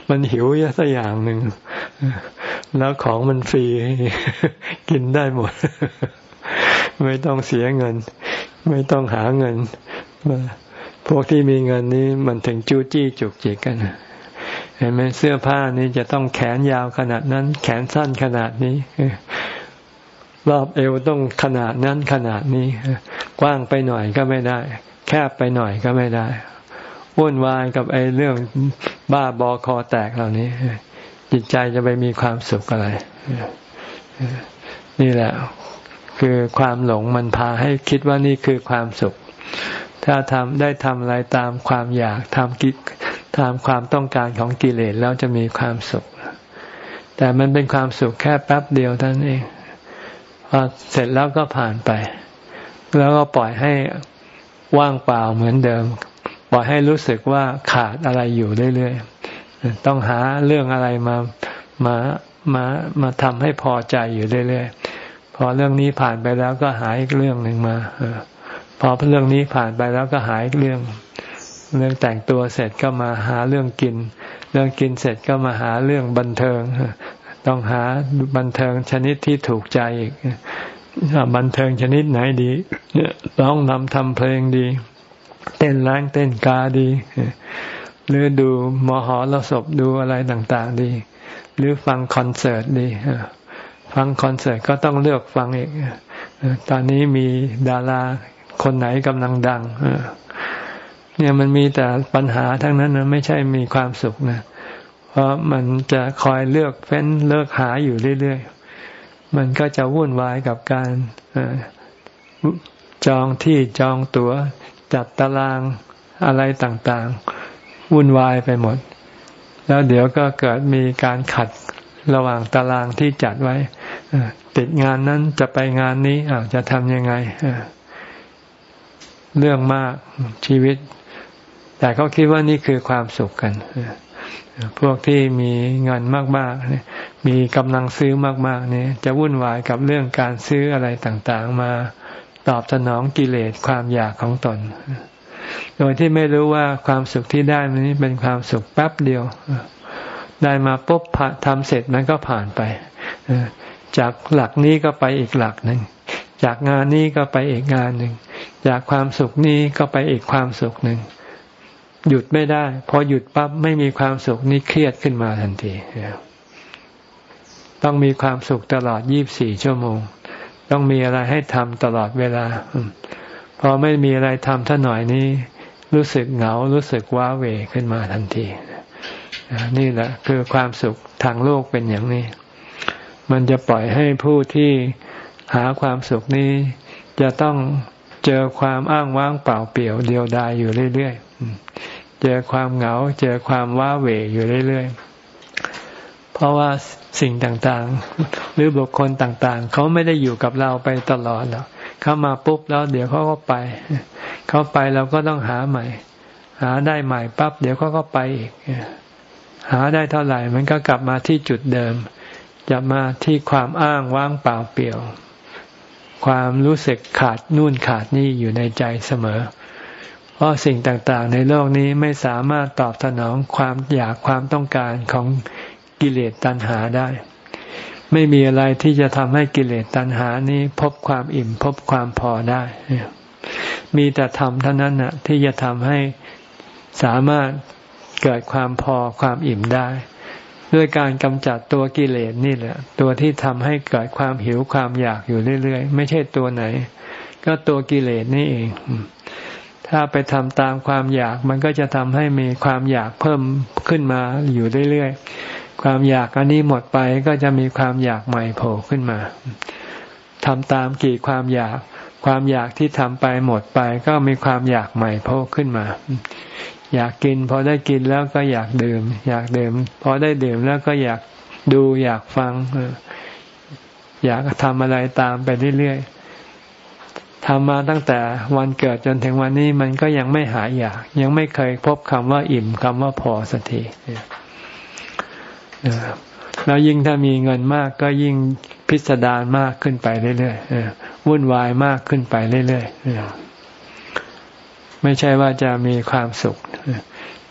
มันหิวยัสักอย่างหนึ่ง แล้วของมันฟรี กินได้หมด ไม่ต้องเสียเงิน ไม่ต้องหาเงิน พวกที่มีเงินนี้มันถึงจู้จี้จุกจิกกันเห็นไหมเสื้อผ้านี้จะต้องแขนยาวขนาดนั้น แขนสั้นขนาดนี้รอบเอวต้องขนาดนั้นขนาดนี้กว้างไปหน่อยก็ไม่ได้ แคบไปหน่อยก็ไม่ได้วุ่นวายกับไอ้เรื่องบ้าบอคอแตกเหล่านี้ จิตใจจะไปมีความสุขอะไรนี่แหละ คือความหลงมันพาให้คิดว่านี่คือความสุข ถ้าทำได้ทำอะไรตามความอยากทำกิตามความต้องการของกิเลสแล้วจะมีความสุข แต่มันเป็นความสุขแค่แป๊บเดียวเท่านั้นเองพอเสร็จแล้วก็ผ่านไป แล้วก็ปล่อยให้ว่างเปล่าเหมือนเดิม ปล่อยให้รู้สึกว่าขาดอะไรอยู่เรื่อยๆ ต้องหาเรื่องอะไรมามามามาทำให้พอใจอยู่เรื่อยๆ อเรื่องนี้ผ่านไปแล้วก็หายอีกเรื่องหนึ่งมาอพอเรื่องนี้ผ่านไปแล้วก็หายอีกเรื่อง เรื่องแต่งตัวเสร็จก็มาหาเรื่องกิน เรื่องกินเสร็จก็มาหาเรื่องบันเทิง ต้องหาบันเทิงชนิดที่ถูกใจอีกบันเทิงชนิดไหนดีร้องนำทำเพลงดี เต้นแรงเต้นกาดี หรือดูมหรสพดูอะไรต่าง ๆ ดี หรือฟังคอนเสิร์ตดี ฟังคอนเสิร์ตก็ต้องเลือกฟังอีกตอนนี้มีดาราคนไหนกำลังดังเนี่ยมันมีแต่ปัญหาทั้งนั้นนะไม่ใช่มีความสุขนะเพราะมันจะคอยเลือกเฟ้นเลือกหาอยู่เรื่อยๆ มันก็จะวุ่นวายกับการจองที่จองตัว๋ว จัดตารางอะไรต่างๆ วุ่นวายไปหมด แล้วเดี๋ยวก็เกิดมีการขัด ระหว่างตารางที่จัดไว้ติดงานนั้นจะไปงานนี้อาจะทำยังไงเรื่องมากชีวิต แต่เขาคิดว่านี่คือความสุขกันพวกที่มีเงินมากๆมีกำลังซื้อมากๆนี่จะวุ่นวายกับเรื่องการซื้ออะไรต่างๆ มาตอบสนองกิเลสความอยากของตน โดยที่ไม่รู้ว่าความสุขที่ได้นี้เป็นความสุขแป๊บเดียว ได้มาปุ๊บทำเสร็จมันก็ผ่านไปจากหลักนี้ก็ไปอีกหลักหนึ่ง จากงานนี้ก็ไปอีกงานหนึ่ง จากความสุขนี้ก็ไปอีกความสุขหนึ่ง หยุดไม่ได้ พอหยุดปั๊บไม่มีความสุขนี้เครียดขึ้นมาทันที ต้องมีความสุขตลอดยี่บสี่ชั่วโมง ต้องมีอะไรให้ทำตลอดเวลา พอไม่มีอะไรทำท่าหน่อยนี้ รู้สึกเหงา รู้สึกว้าเหวขึ้นมาทันที นี่แหละ คือความสุขทางโลกเป็นอย่างนี้ มันจะปล่อยให้ผู้ที่หาความสุขนี้ จะต้องเจอความอ้างว้างเปล่าเปลี่ยวเดียวดายอยู่เรื่อยๆ เจอความเหงา เจอความว้าเหวอยู่เรื่อยๆ เพราะว่าสิ่งต่างๆ หรือบุคคลต่างๆ เขาไม่ได้อยู่กับเราไปตลอดหรอกเขามาปุ๊บแล้วเดี๋ยวเขาก็ไป เขาไปเราก็ต้องหาใหม่ หาได้ใหม่ปั๊บเดี๋ยวเขาก็ไปอีก หาได้เท่าไหร่ มันก็กลับมาที่จุดเดิมจะมาที่ความอ้างว่างเปล่าเปลี่ยว ความรู้สึกขาดนู่นขาดนี่อยู่ในใจเสมอ เพราะสิ่งต่างๆ ในโลกนี้ไม่สามารถตอบสนองความอยากความต้องการของกิเลสตัณหาได้ ไม่มีอะไรที่จะทำให้กิเลสตัณหานี้พบความอิ่มพบความพอได้มีแต่ธรรมเท่านั้นนะที่จะทำให้ สามารถเกิดความพอความอิ่มได้ ด้วยการกำจัดตัวกิเลสนี่แหละ ตัวที่ทำให้เกิดความหิวความอยากอยู่เรื่อยๆ ไม่ใช่ตัวไหน ก็ตัวกิเลสนี่เอง ถ้าไปทำตามความอยากมันก็จะทำให้มีความอยากเพิ่มขึ้นมาอยู่เรื่อยๆ ความอยากอันนี้หมดไปก็จะมีความอยากใหม่โผล่ขึ้นมาทำตามกี่ความอยาก ความอยากที่ทำไปหมดไปก็มีความอยากใหม่โผล่ขึ้นมา อยากกิน พอได้กินแล้วก็อยากดื่ม อยากดื่ม พอได้ดื่มแล้วก็อยากดูอยากฟัง อยากทำอะไรตามไปเรื่อยๆทำมาตั้งแต่วันเกิดจนถึงวันนี้มันก็ยังไม่หายอยาก ยังไม่เคยพบคำว่าอิ่มคำว่าพอสักทีแล้วยิ่งถ้ามีเงินมากก็ยิ่งพิสดารมากขึ้นไปเรื่อยๆวุ่นวายมากขึ้นไปเรื่อยๆ ไม่ใช่ว่าจะมีความสุข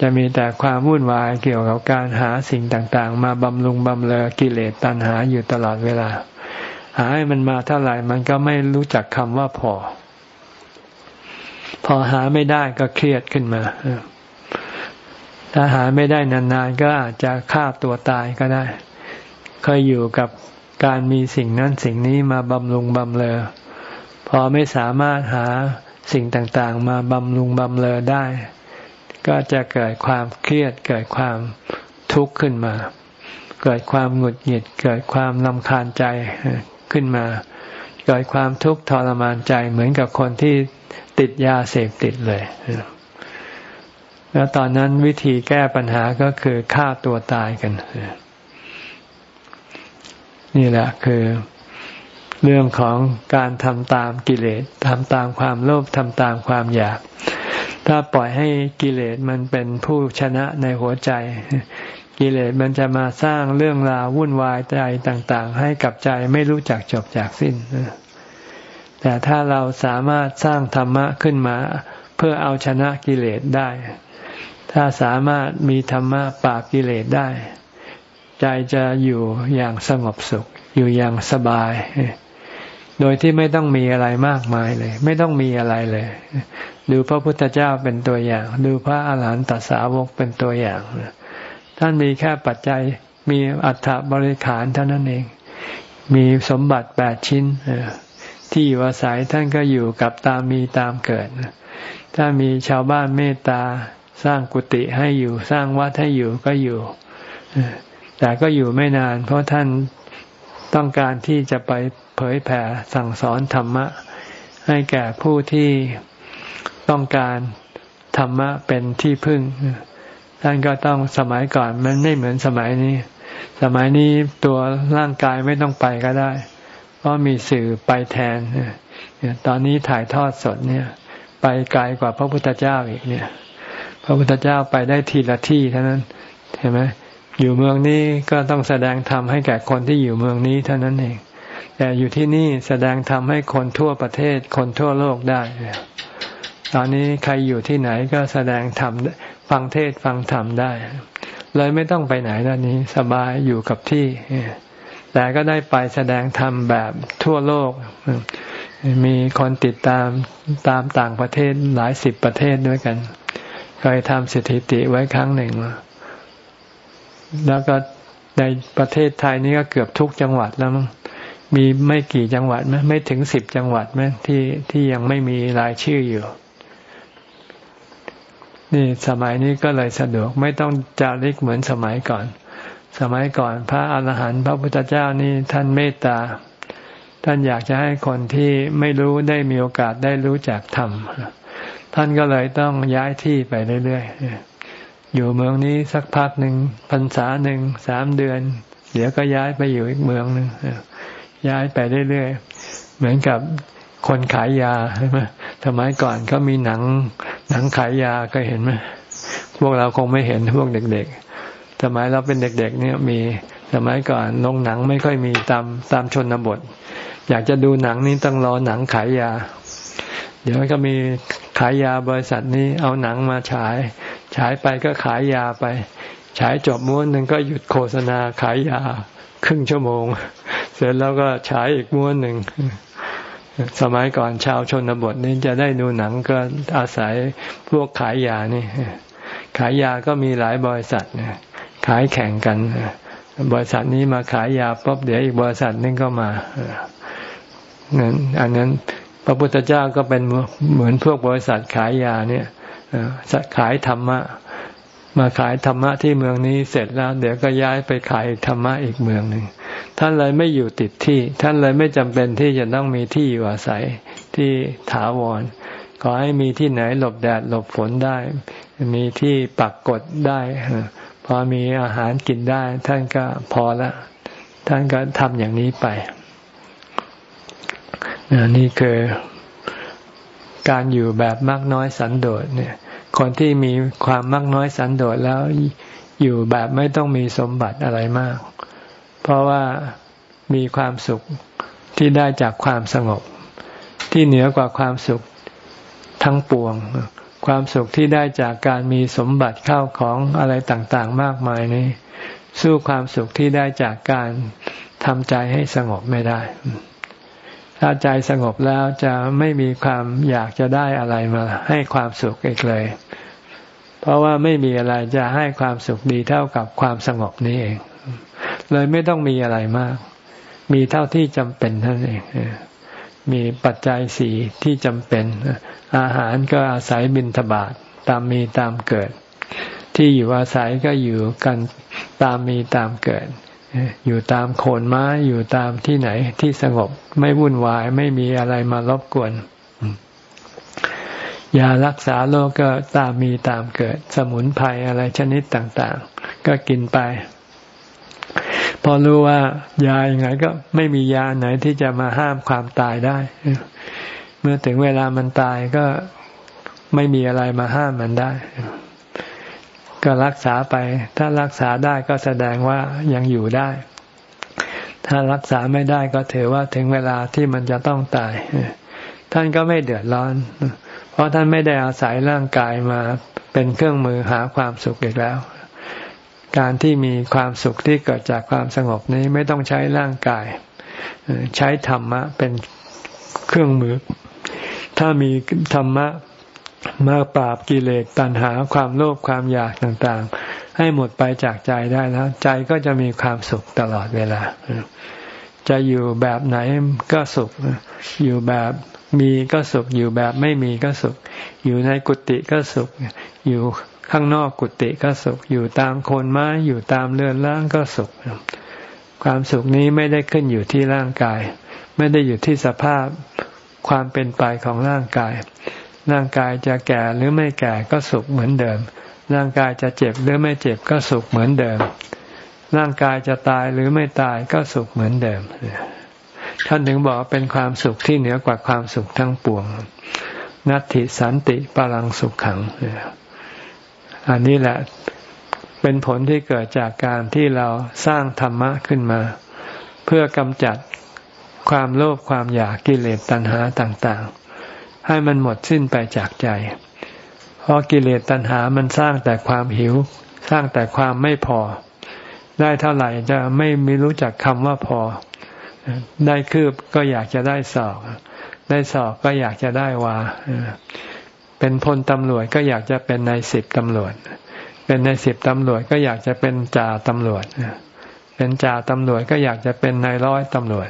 จะมีแต่ความวุ่นวายเกี่ยวกับการหาสิ่งต่างๆ มาบำรุงบำเรอกิเลสตัณหาอยู่ตลอดเวลา หาให้มันมาเท่าไหร่มันก็ไม่รู้จักคำว่าพอ พอหาไม่ได้ก็เครียดขึ้นมาถ้าหาไม่ได้นานๆ ก็อาจจะฆ่าตัวตายก็ได้เคยอยู่กับการมีสิ่งนั้นสิ่งนี้มาบำรุงบำเรอพอไม่สามารถหา สิ่งต่างๆ มาบำรุงบำเรอได้ ก็จะเกิดความเครียดเกิดความทุกข์ขึ้นมา เกิดความหงุดหงิด เกิดความลำคาญใจขึ้นมา เกิดความทุกข์ทรมานใจเหมือนกับคนที่ติดยาเสพติดเลย แล้วตอนนั้นวิธีแก้ปัญหาก็คือฆ่าตัวตายกัน นี่แหละคือ เรื่องของการทำตามกิเลสทำตามความโลภทำตามความอยาก ถ้าปล่อยให้กิเลสมันเป็นผู้ชนะในหัวใจ กิเลสมันจะมาสร้างเรื่องราววุ่นวายใจต่าง ๆ ให้กับใจไม่รู้จักจบจากสิ้น แต่ถ้าเราสามารถสร้างธรรมะขึ้นมา เพื่อเอาชนะกิเลสได้ ถ้าสามารถมีธรรมะปราบกิเลสได้ ใจจะอยู่อย่างสงบสุขอยู่อย่างสบาย โดยที่ไม่ต้องมีอะไรมากมายเลย ไม่ต้องมีอะไรเลย ดูพระพุทธเจ้าเป็นตัวอย่าง ดูพระอาหารหันตสาวกเป็นตัวอย่าง ท่านมีแค่ปัจจัยมีอัฐบริขารเท่านั้นเอง มีสมบัติแปดชิ้นที่อยู่อาศัยท่านก็อยู่กับตามมีตามเกิด ถ้ามีชาวบ้านเมตตาสร้างกุฏิให้อยู่สร้างวัดให้อยู่ก็อยู่แต่ก็อยู่ไม่นาน เพราะท่าน ต้องการที่จะไปเผยแผ่สั่งสอนธรรมะ ให้แก่ผู้ที่ต้องการธรรมะเป็นที่พึ่ง ท่านก็ต้องสมัยก่อนมันไม่เหมือนสมัยนี้ สมัยนี้ตัวร่างกายไม่ต้องไปก็ได้ เพราะมีสื่อไปแทน ตอนนี้ถ่ายทอดสดเนี่ย ไปไกลกว่าพระพุทธเจ้าอีกเนี่ย พระพุทธเจ้าไปได้ทีละที่เท่านั้น เห็นไหม อยู่เมืองนี้ก็ต้องแสดงธรรมให้แก่คนที่อยู่เมืองนี้เท่านั้นเอง แต่อยู่ที่นี่แสดงธรรมให้คนทั่วประเทศคนทั่วโลกได้ ตอนนี้ใครอยู่ที่ไหนก็แสดงธรรมฟังเทศฟังธรรมได้ เลยไม่ต้องไปไหนตอนนี้สบายอยู่กับที่ แต่ก็ได้ไปแสดงธรรมแบบทั่วโลก มีคนติดตามตามต่างประเทศหลายสิบประเทศด้วยกัน เคยทำสถิติไว้ครั้งหนึ่ง แล้วก็ในประเทศไทยนี่ก็เกือบทุกจังหวัดแล้วมั้งมีไม่กี่จังหวัดไหมไม่ถึงสิบจังหวัดไหมที่ที่ยังไม่มีรายชื่ออยู่ นี่สมัยนี้ก็เลยสะดวกไม่ต้องจาริกเหมือนสมัยก่อน สมัยก่อนพระอาหารหันต์พระพุทธเจ้านี่ท่านเมตตา ท่านอยากจะให้คนที่ไม่รู้ได้มีโอกาสได้รู้จักธรรมท่านก็เลยต้องย้ายที่ไปเรื่อยๆ อยู่เมืองนี้สักพักหนึ่งพรรษาหนึ่งสามเดือน เดี๋ยวก็ย้ายไปอยู่อีกเมืองหนึ่งย้ายไปเรื่อยๆเหมือนกับคนขายยาใช่ไหมสมัยก่อนก็มีหนัง หนังขายยาก็เห็นไหมพวกเราคงไม่เห็นพวกเด็กๆสมัยเราเป็นเด็ก ๆ เนี่ยมีสมัยก่อนลงหนังไม่ค่อยมีตามตามชนบท อยากจะดูหนังนี้ต้องรอหนังขายยา เดี๋ยวก็มีขายยาบริษัทนี้เอาหนังมาฉาย ฉายไปก็ขายยาไป ฉายจบม้วนหนึ่งก็หยุดโฆษณาขายยาครึ่งชั่วโมง เสร็จแล้วก็ฉายอีกม้วนหนึ่งสมัยก่อนชาวชนบทนี้จะได้ดูหนังก็อาศัยพวกขายยานี่ ขายยาก็มีหลายบริษัทขายแข่งกัน บริษัทนี้มาขายยาปุ๊บเดี๋ยวอีกบริษัทนึงก็มานั้นอันนั้นพระพุทธเจ้าก็เป็นเหมือนพวกบริษัทขายยาเนี่ย ขายธรรมะ มาขายธรรมะที่เมืองนี้เสร็จแล้ว เดี๋ยวก็ย้ายไปขายธรรมะอีกเมืองหนึ่งท่านเลยไม่อยู่ติดที่ ท่านเลยไม่จำเป็นที่จะต้องมีที่อยู่อาศัยที่ถาวร ขอให้มีที่ไหนหลบแดดหลบฝนได้ มีที่ปักกดได้พอมีอาหารกินได้ ท่านก็พอละ ท่านก็ทำอย่างนี้ไปนี่คือ การอยู่แบบมากน้อยสันโดษเนี่ย คนที่มีความมากน้อยสันโดษแล้วอยู่แบบไม่ต้องมีสมบัติอะไรมาก เพราะว่ามีความสุขที่ได้จากความสงบ ที่เหนือกว่าความสุขทั้งปวง ความสุขที่ได้จากการมีสมบัติเข้าของอะไรต่างๆ มากมายนี้ สู้ความสุขที่ได้จากการทำใจให้สงบไม่ได้ ถ้าใจสงบแล้วจะไม่มีความอยากจะได้อะไรมา ให้ความสุขอีกเลย เพราะว่าไม่มีอะไรจะให้ความสุขดีเท่ากับความสงบนี้เอง เลยไม่ต้องมีอะไรมาก มีเท่าที่จำเป็นท่านเองมีปัจจัยสีที่จำเป็น อาหารก็อาศัยบิณฑบาตตามมีตามเกิด ที่อยู่อาศัยก็อยู่กันตามมีตามเกิด อยู่ตามโคนไม้อยู่ตามที่ไหนที่สงบไม่วุ่นวายไม่มีอะไรมารบกวนยารักษาโรคก็ตามมีตามเกิด สมุนไพรอะไรชนิดต่าง ๆ ก็กินไป พอรู้ว่ายาอย่างไงก็ไม่มียาไหนที่จะมาห้ามความตายได้ เมื่อถึงเวลามันตายก็ไม่มีอะไรมาห้ามมันได้ ก็รักษาไป ถ้ารักษาได้ก็แสดงว่ายังอยู่ได้ ถ้ารักษาไม่ได้ก็ถือว่าถึงเวลาที่มันจะต้องตาย ท่านก็ไม่เดือดร้อน เพราะท่านไม่ได้อาศัยร่างกายมาเป็นเครื่องมือหาความสุขอีกแล้ว การที่มีความสุขที่เกิดจากความสงบนี้ไม่ต้องใช้ร่างกาย ใช้ธรรมะเป็นเครื่องมือ ถ้ามีธรรมะ มาปราบกิเลสตัณหาความโลภความอยากต่างๆ ให้หมดไปจากใจได้แล้ว ใจก็จะมีความสุขตลอดเวลา จะอยู่แบบไหนก็สุข อยู่แบบมีก็สุข อยู่แบบไม่มีก็สุข อยู่ในกุฏิก็สุข อยู่ข้างนอกกุฏิก็สุข อยู่ตามโคนไม้อยู่ตามเรือนร่างก็สุข ความสุขนี้ไม่ได้ขึ้นอยู่ที่ร่างกาย ไม่ได้อยู่ที่สภาพความเป็นไปของร่างกาย ร่างกายจะแก่หรือไม่แก่ก็สุขเหมือนเดิม ร่างกายจะเจ็บหรือไม่เจ็บก็สุขเหมือนเดิม ร่างกายจะตายหรือไม่ตายก็สุขเหมือนเดิม ท่านถึงบอกเป็นความสุขที่เหนือกว่าความสุขทั้งปวง นัตติสันติปรังสุขขัง อันนี้แหละเป็นผลที่เกิดจากการที่เราสร้างธรรมะขึ้นมา เพื่อกำจัดความโลภความอยากกิเลสตัณหาต่าง ให้มันหมดสิ้นไปจากใจ เพราะกิเลสตัณหามันสร้างแต่ความหิว สร้างแต่ความไม่พอ ได้เท่าไหร่จะไม่มีรู้จักคำว่าพอ ได้คืบก็อยากจะได้สอก ได้สอกก็อยากจะได้วา เป็นพลตำรวจก็อยากจะเป็นนายสิบตำรวจ เป็นนายสิบตำรวจก็อยากจะเป็นจ่าตำรวจเป็นจ่าตำรวจก็อยากจะเป็นนายร้อยตำรวจ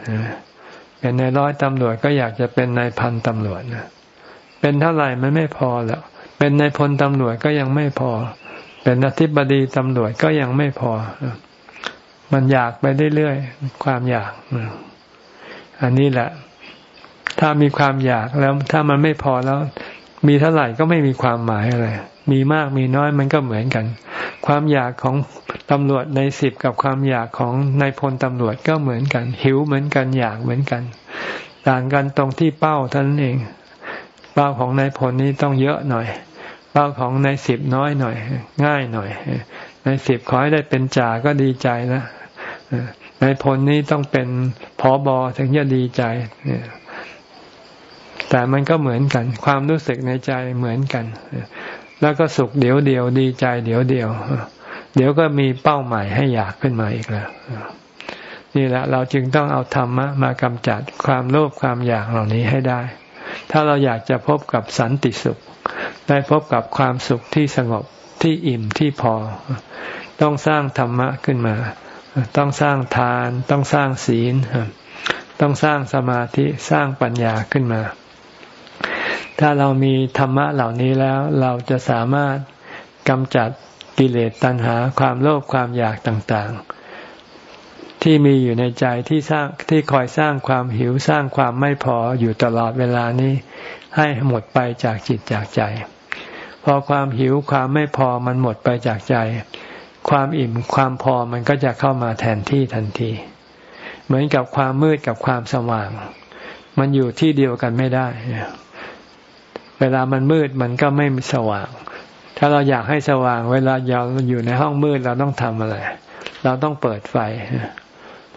เป็นนายร้อยตำรวจก็อยากจะเป็นนายพันตำรวจ เป็นเท่าไหร่มันไม่พอแล้วเป็นนายพลตำรวจก็ยังไม่พอ เป็นอธิบดีตำรวจก็ยังไม่พอ มันอยากไปเรื่อยๆความอยาก อันนี้แหละ ถ้ามีความอยากแล้ว ถ้ามันไม่พอแล้ว มีเท่าไหร่ก็ไม่มีความหมายอะไรมีมากมีน้อยมันก็เหมือนกัน ความอยากของตำรวจในสิบกับความอยากของนายพลตำรวจก็เหมือนกัน หิวเหมือนกันอยากเหมือนกัน ต่างกันตรงที่เป้าเท่านั้นเอง ป้าของนายพลนี้ต้องเยอะหน่อย เป้าของนายสิบน้อยหน่อย ง่ายหน่อยนายสิบขอให้ได้เป็นจ่าก็ดีใจแล้วนายพลนี้ต้องเป็นพอบอถึงจะดีใจแต่มันก็เหมือนกัน ความรู้สึกในใจเหมือนกัน แล้วก็สุขเดี๋ยวเดียวดีใจ เดี๋ยวเดียว เดี๋ยวก็มีเป้าหมายให้อยากขึ้นมาอีกแล้วนี่แหละ เราจึงต้องเอาธรรมะมากำจัดความโลภความอยากเหล่านี้ให้ได้ ถ้าเราอยากจะพบกับสันติสุข ได้พบกับความสุขที่สงบที่อิ่มที่พอ ต้องสร้างธรรมะขึ้นมา ต้องสร้างทาน ต้องสร้างศีล ต้องสร้างสมาธิสร้างปัญญาขึ้นมา ถ้าเรามีธรรมะเหล่านี้แล้วเราจะสามารถกำจัดกิเลสตัณหาความโลภความอยากต่างๆ ที่มีอยู่ในใจที่สร้างที่คอยสร้างความหิวสร้างความไม่พออยู่ตลอดเวลานี้ ให้หมดไปจากจิตจากใจ พอความหิวความไม่พอมันหมดไปจากใจ ความอิ่มความพอมันก็จะเข้ามาแทนที่ทันที เหมือนกับความมืดกับความสว่าง มันอยู่ที่เดียวกันไม่ได้ เวลามันมืดมันก็ไม่สว่าง ถ้าเราอยากให้สว่าง เวลาเราอยู่ในห้องมืดเราต้องทำอะไรเราต้องเปิดไฟ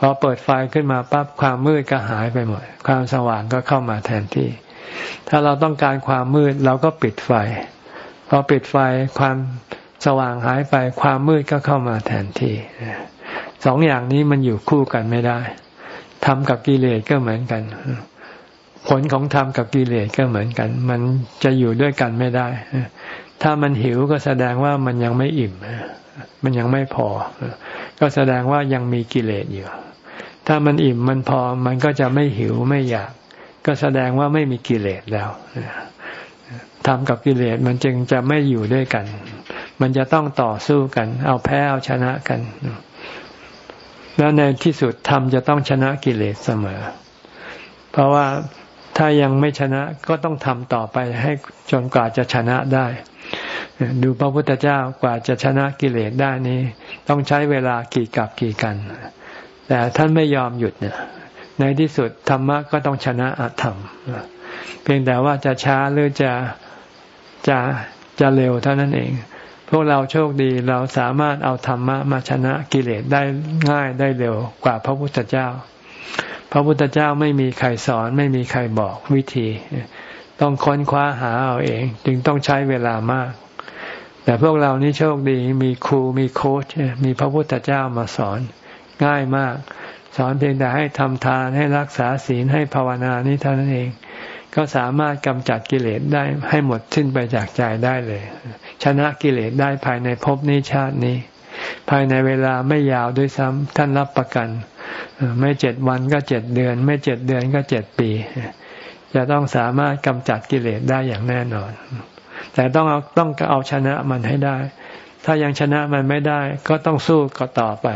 อเปิดไฟขึ้นมาปั๊บความมืดก็หายไปหมด ความสว่างก็เข้ามาแทนที่ ถ้าเราต้องการความมืดเราก็ปิดไฟพอปิดไฟความสว่างหายไป ความมืดก็เข้ามาแทนที่สองอย่างนี้มันอยู่คู่กันไม่ได้ทำกับกิเลสก็เหมือนกัน ผลของธรรมกับกิเลสก็เหมือนกัน มันจะอยู่ด้วยกันไม่ได้ ถ้ามันหิวก็แสดงว่ามันยังไม่อิ่ม มันยังไม่พอ ก็แสดงว่ายังมีกิเลสอยู่ ถ้ามันอิ่มมันพอมันก็จะไม่หิวไม่อยาก ก็แสดงว่าไม่มีกิเลสแล้วทำกับกิเลสมันจึงจะไม่อยู่ด้วยกัน มันจะต้องต่อสู้กัน เอาแพ้เอาชนะกัน แล้วในที่สุดธรรมจะต้องชนะกิเลสเสมอ เพราะว่าถ้ายังไม่ชนะก็ต้องทำต่อไปให้จนกว่าจะชนะได้ ดูพระพุทธเจ้ากว่าจะชนะกิเลสได้นี้ ต้องใช้เวลากี่กับกี่กัน แต่ท่านไม่ยอมหยุดเนี่ย ในที่สุดธรรมะก็ต้องชนะอธรรม เพียงแต่ว่าจะช้าหรือจะจะจะเร็วเท่านั้นเอง พวกเราโชคดีเราสามารถเอาธรรมะมาชนะกิเลสได้ง่ายได้เร็วกว่าพระพุทธเจ้า พระพุทธเจ้าไม่มีใครสอนไม่มีใครบอกวิธี ต้องค้นคว้าหาเอาเอง จึงต้องใช้เวลามาก แต่พวกเรานี่โชคดีมีครูมีโค้ชมีพระพุทธเจ้ามาสอน ง่ายมาก สอนเพียงแต่ให้ทำทานให้รักษาศีลให้ภาวนานี่เท่านั้นเอง ก็สามารถกำจัดกิเลสได้ให้หมดสิ้นไปจากใจได้เลย ชนะกิเลสได้ภายในภพนี้ชาตินี้ ภายในเวลาไม่ยาวด้วยซ้ำท่านรับประกัน ไม่เจ็ดวันก็เจ็ดเดือน ไม่เจ็ดเดือนก็เจ็ดปี จะต้องสามารถกำจัดกิเลสได้อย่างแน่นอน แต่ต้องเอาต้องเอาชนะมันให้ได้ถ้ายังชนะมันไม่ได้ก็ต้องสู้ก็ต่อไป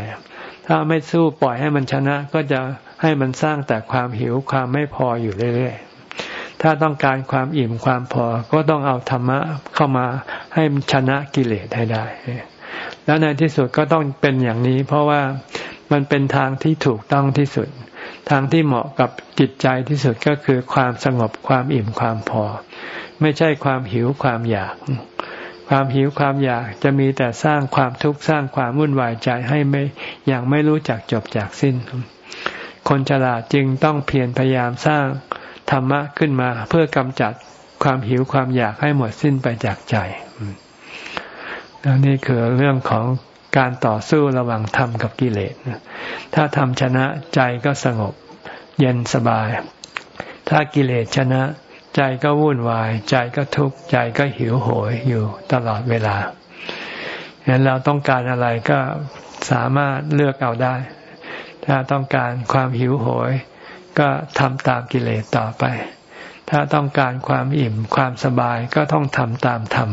ถ้าไม่สู้ปล่อยให้มันชนะ ก็จะให้มันสร้างแต่ความหิวความไม่พออยู่เรื่อยๆ ถ้าต้องการความอิ่มความพอ ก็ต้องเอาธรรมะเข้ามาให้ชนะกิเลสให้ได้ แล้วในที่สุดก็ต้องเป็นอย่างนี้ เพราะว่ามันเป็นทางที่ถูกต้องที่สุด ทางที่เหมาะกับจิตใจที่สุดก็คือความสงบความอิ่มความพอ ไม่ใช่ความหิวความอยาก ความหิวความอยากจะมีแต่สร้างความทุกข์สร้างความวุ่นวายใจให้ไม่อย่างไม่รู้จักจบจากสิ้น คนฉลาดจึงต้องเพียรพยายามสร้างธรรมะขึ้นมาเพื่อกำจัดความหิวความอยากให้หมดสิ้นไปจากใจนี่คือเรื่องของการต่อสู้ระหว่างธรรมกับกิเลส ถ้าธรรมชนะใจก็สงบ เย็นสบาย ถ้ากิเลสชนะ ใจก็วุ่นวาย ใจก็ทุกข์ใจก็หิวโหยอยู่ตลอดเวลาฉะนั้นเราต้องการอะไรก็สามารถเลือกเอาได้ ถ้าต้องการความหิวโหย ก็ทำตามกิเลสต่อไป ถ้าต้องการความอิ่มความสบายก็ต้องทำตามธรรม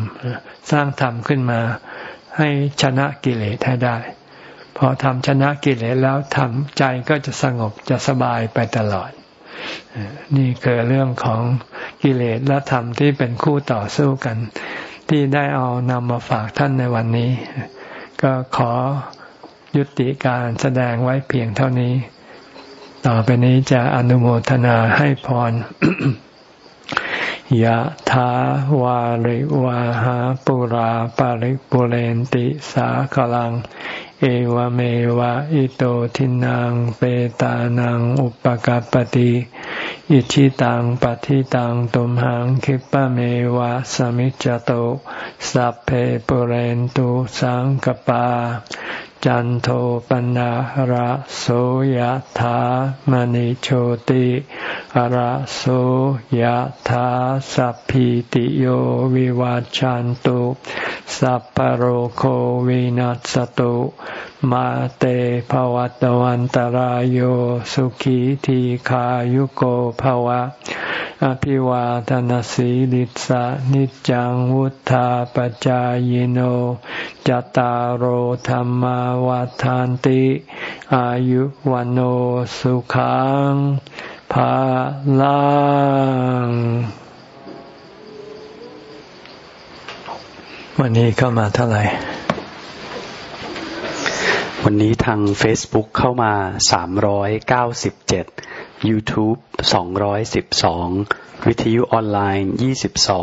สร้างธรรมขึ้นมาให้ชนะกิเลสให้ได้ พอทำชนะกิเลสแล้วทำใจก็จะสงบจะสบายไปตลอด นี่คือเรื่องของกิเลสและธรรมที่เป็นคู่ต่อสู้กัน ที่ได้เอานำมาฝากท่านในวันนี้ ก็ขอยุติการแสดงไว้เพียงเท่านี้ ต่อไปนี้จะอนุโมทนาให้พรยะถาวาริวาหาปุราปาริปุเรนติสาขลัง เอวเมวะอิโตทินังเปตานังอุปกัปติอิชิตังปฏิตังตุมหังคิปะเมวะสมิจจโตสัพเพปุเรนตุสังกปา จันโทปนะระโสยธามณิโชติระโสยธาสัพพิติโยวิวัจจันตุสัพพโรโควินัสตุมาเตภวัตวันตารโยสุขีทีขายุโกภวะ อภิวาทนสีลิสะนิจังวุธาปจายโนจตารโหธรรมวาทานติ อายุวันโอสุขังภาลังวันนี้เข้ามาเท่าไหร่ วันนี้ทาง Facebook เข้ามา 397 YouTube 212 วิทยุออนไลน์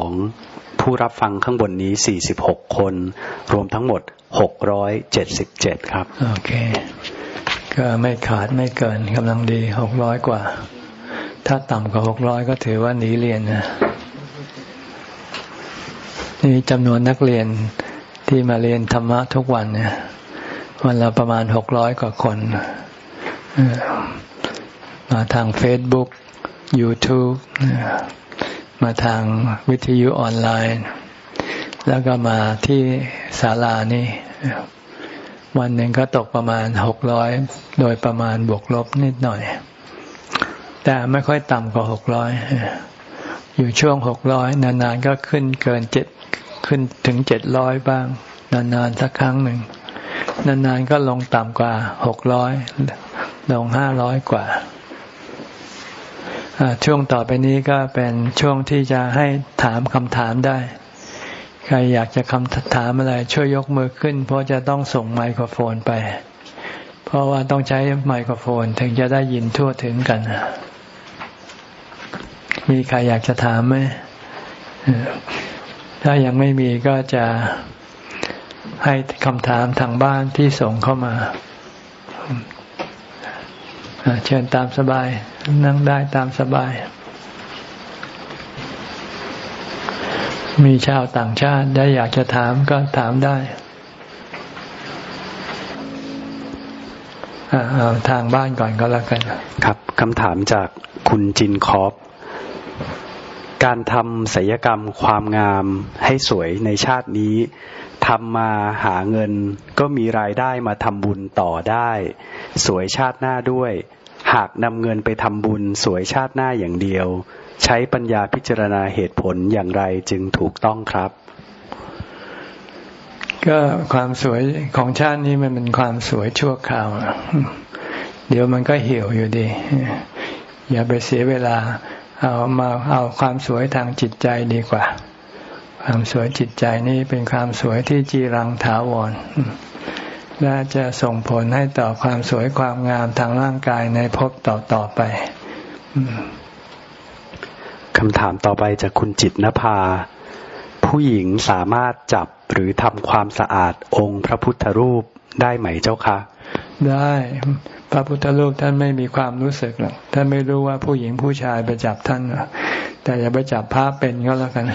22 ผู้รับฟังข้างบนนี้ 46 คน รวมทั้งหมด 677 ครับ โอเค ก็ไม่ขาดไม่เกินกำลังดี 600 กว่า ถ้าต่ำกว่า 600 ก็ถือว่าหนีเรียนนะ นี่จำนวนนักเรียนที่มาเรียนธรรมะทุกวันเนี่ย วันละประมาณหกร้อยกว่าคน มาทางเฟซบุ๊กยูทูบมาทางวิทยุออนไลน์ แล้วก็มาที่ศาลานี่ วันหนึ่งก็ตกประมาณหกร้อยโดยประมาณบวกลบนิดหน่อย แต่ไม่ค่อยต่ำกว่าหกร้อยอยู่ช่วงหกร้อยนานๆก็ขึ้นเกินเจ็ดขึ้นถึงเจ็ดร้อยบ้าง นานๆสักครั้งหนึ่ง นานๆก็ลงต่ำกว่าหกร้อยลงห้าร้อยกว่า ช่วงต่อไปนี้ก็เป็นช่วงที่จะให้ถามคำถามได้ ใครอยากจะคำถามอะไร ช่วยยกมือขึ้น เพราะจะต้องส่งไมโครโฟนไป เพราะว่าต้องใช้ไมโครโฟนถึงจะได้ยินทั่วถึงกัน มีใครอยากจะถามไหมถ้ายังไม่มีก็จะ ให้คำถามทางบ้านที่ส่งเข้ามาเชิญตามสบาย นั่งได้ตามสบาย มีชาวต่างชาติได้อยากจะถามก็ถามได้ทางบ้านก่อนก็แล้วกัน ครับคำถามจากคุณจินคอปการทำศิลยกรรมความงามให้สวยในชาตินี้ ทำมาหาเงิน ก็มีรายได้มาทำบุญต่อได้ สวยชาติหน้าด้วย หากนำเงินไปทำบุญสวยชาติหน้าอย่างเดียว ใช้ปัญญาพิจารณาเหตุผลอย่างไรจึงถูกต้องครับ ก็ความสวยของชาตินี้มันเป็นความสวยชั่วคราว เดี๋ยวมันก็เหี่ยวอยู่ดีอย่าไปเสียเวลา เอามาเอาความสวยทางจิตใจดีกว่า ความสวยจิตใจนี้เป็นความสวยที่จีรังถาวร และจะส่งผลให้ต่อความสวยความงามทางร่างกายในภพต่อต่อไปคำถามต่อไปจากคุณจิตนภา ผู้หญิงสามารถจับหรือทำความสะอาดองค์พระพุทธรูปได้ไหมเจ้าคะ ได้ พระพุทธรูปท่านไม่มีความรู้สึกหรอกท่านไม่รู้ว่าผู้หญิงผู้ชายไปจับท่านแต่อย่าไปจับพระเป็นก็แล้วกัน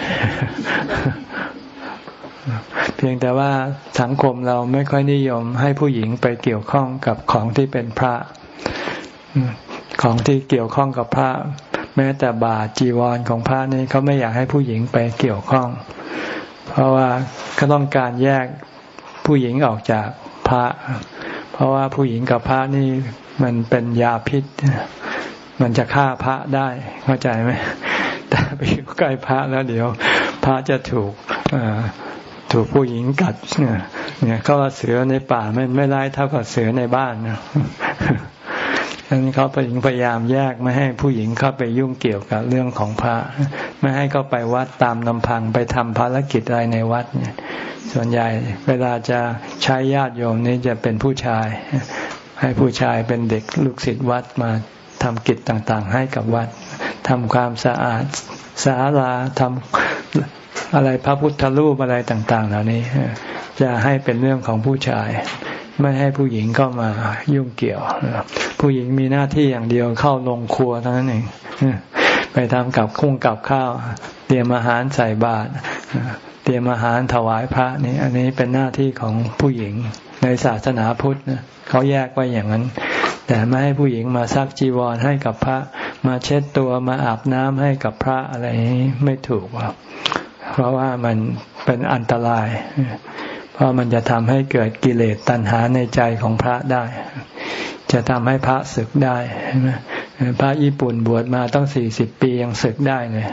เพียงแต่ว่าสังคมเราไม่ค่อยนิยมให้ผู้หญิงไปเกี่ยวข้องกับของที่เป็นพระ ของที่เกี่ยวข้องกับพระ แม้แต่บาทจีวรของพระนี่เขาไม่อยากให้ผู้หญิงไปเกี่ยวข้อง เพราะว่าเขาต้องการแยกผู้หญิงออกจากพระ เพราะว่าผู้หญิงกับพระนี่มันเป็นยาพิษ มันจะฆ่าพระได้เข้าใจไหมแต่ไปอยู่ใกล้พระแล้วเดี๋ยว พระจะถูกถูกผู้หญิงกัดเนี่ยเขาว่าเสือในป่ามันไม่ร้ายเท่ากับเสือในบ้านนะ ฉะนั้นเขาพยายามแยกไม่ให้ผู้หญิงเข้าไปยุ่งเกี่ยวกับเรื่องของพระ ไม่ให้เขาไปวัดตามลำพังไปทำภารกิจอะไรในวัดเนี่ย ส่วนใหญ่เวลาจะใช้ญาติโยมนี่จะเป็นผู้ชาย ให้ผู้ชายเป็นเด็กลูกศิษย์วัดมาทำกิจต่างๆ ให้กับวัดทำความสะอาดสาราทำอะไรพระพุทธรูปอะไรต่าง ๆ เหล่านี้จะให้เป็นเรื่องของผู้ชาย ไม่ให้ผู้หญิงเข้ามายุ่งเกี่ยว ผู้หญิงมีหน้าที่อย่างเดียวเข้าลงครัวเท่านั้นเองไปทำกับคุ้งกับข้าว เตรียมอาหารใส่บาตรเตรียมอาหารถวายพระนี่อันนี้เป็นหน้าที่ของผู้หญิงในศาสนาพุทธเขาแยกไว้อย่างนั้น แต่ไม่ให้ผู้หญิงมาซักจีวรให้กับพระ มาเช็ดตัวมาอาบน้ำให้กับพระอะไรนี้ไม่ถูกเพราะว่ามันเป็นอันตราย เพราะมันจะทำให้เกิดกิเลสตัณหาในใจของพระได้ จะทำให้พระศึกได้พระญี่ปุ่นบวชมาต้องสี่สิบปียังศึกได้เลย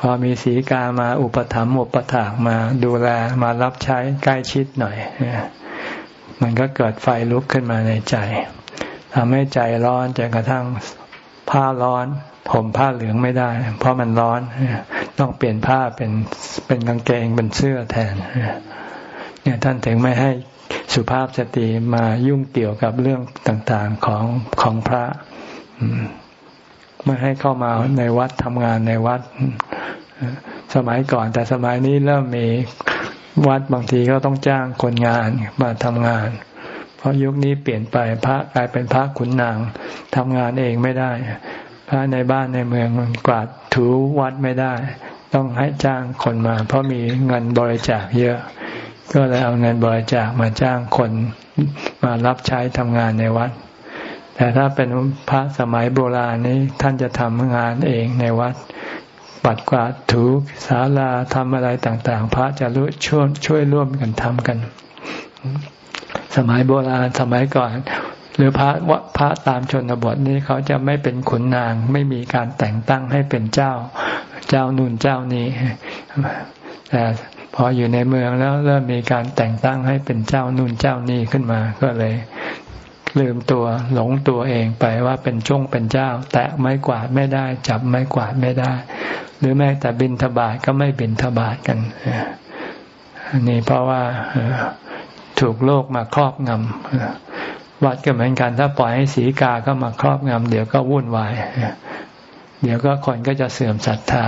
พอมีสีกามาอุปถัมภ์อุปถากมาดูแลมารับใช้ใกล้ชิดหน่อย มันก็เกิดไฟลุกขึ้นมาในใจทำให้ใจร้อนจนกระทั่งผ้าร้อนผมผ้าเหลืองไม่ได้ เพราะมันร้อนต้องเปลี่ยนผ้าเป็นเป็นกางเกงเป็นเสื้อแทน เนี่ยท่านถึงไม่ให้สุภาพสตรีมายุ่งเกี่ยวกับเรื่องต่างๆของของพระไม่ให้เข้ามาในวัดทำงานในวัด สมัยก่อน แต่สมัยนี้เริ่มมีวัดบางทีก็ต้องจ้างคนงานมาทำงาน เพราะยุคนี้เปลี่ยนไปพระกลายเป็นพระขุนนางทำงานเองไม่ได้ พระในบ้านในเมืองกวาดถูวัดไม่ได้ ต้องให้จ้างคนมา เพราะมีเงินบริจาคเยอะ ก็เลยเอาเงินบริจาคมาจ้างคนมารับใช้ทำงานในวัด แต่ถ้าเป็นพระสมัยโบราณนี้ท่านจะทำงานเองในวัด ปัดกวาดถูศาลาทำอะไรต่าง ๆ พระจะรู้ช่วยช่วยร่วมกันทำกัน สมัยโบราณสมัยก่อน หรือพระวพระตามชนบทนี้เขาจะไม่เป็นขุนนาง ไม่มีการแต่งตั้งให้เป็นเจ้า เจ้านุ่นเจ้านี้แต่ พออยู่ในเมืองแล้วเริ่มมีการแต่งตั้งให้เป็นเจ้านุ่นเจ้านี้ขึ้นมา ก็เลย ลืมตัวหลงตัวเองไปว่าเป็นช่วงเป็นเจ้า แตะไม้กวาดไม่ได้ จับไม้กวาดไม่ได้ หรือแม้แต่บินทบาทก็ไม่บินทบาทกันอันนี้เพราะว่าถูกโลกมาครอบงำวัดก็เหมือนกัน ถ้าปล่อยให้สีกาก็มาครอบงำเดี๋ยวก็วุ่นวายเดี๋ยวก็คนก็จะเสื่อมศรัทธา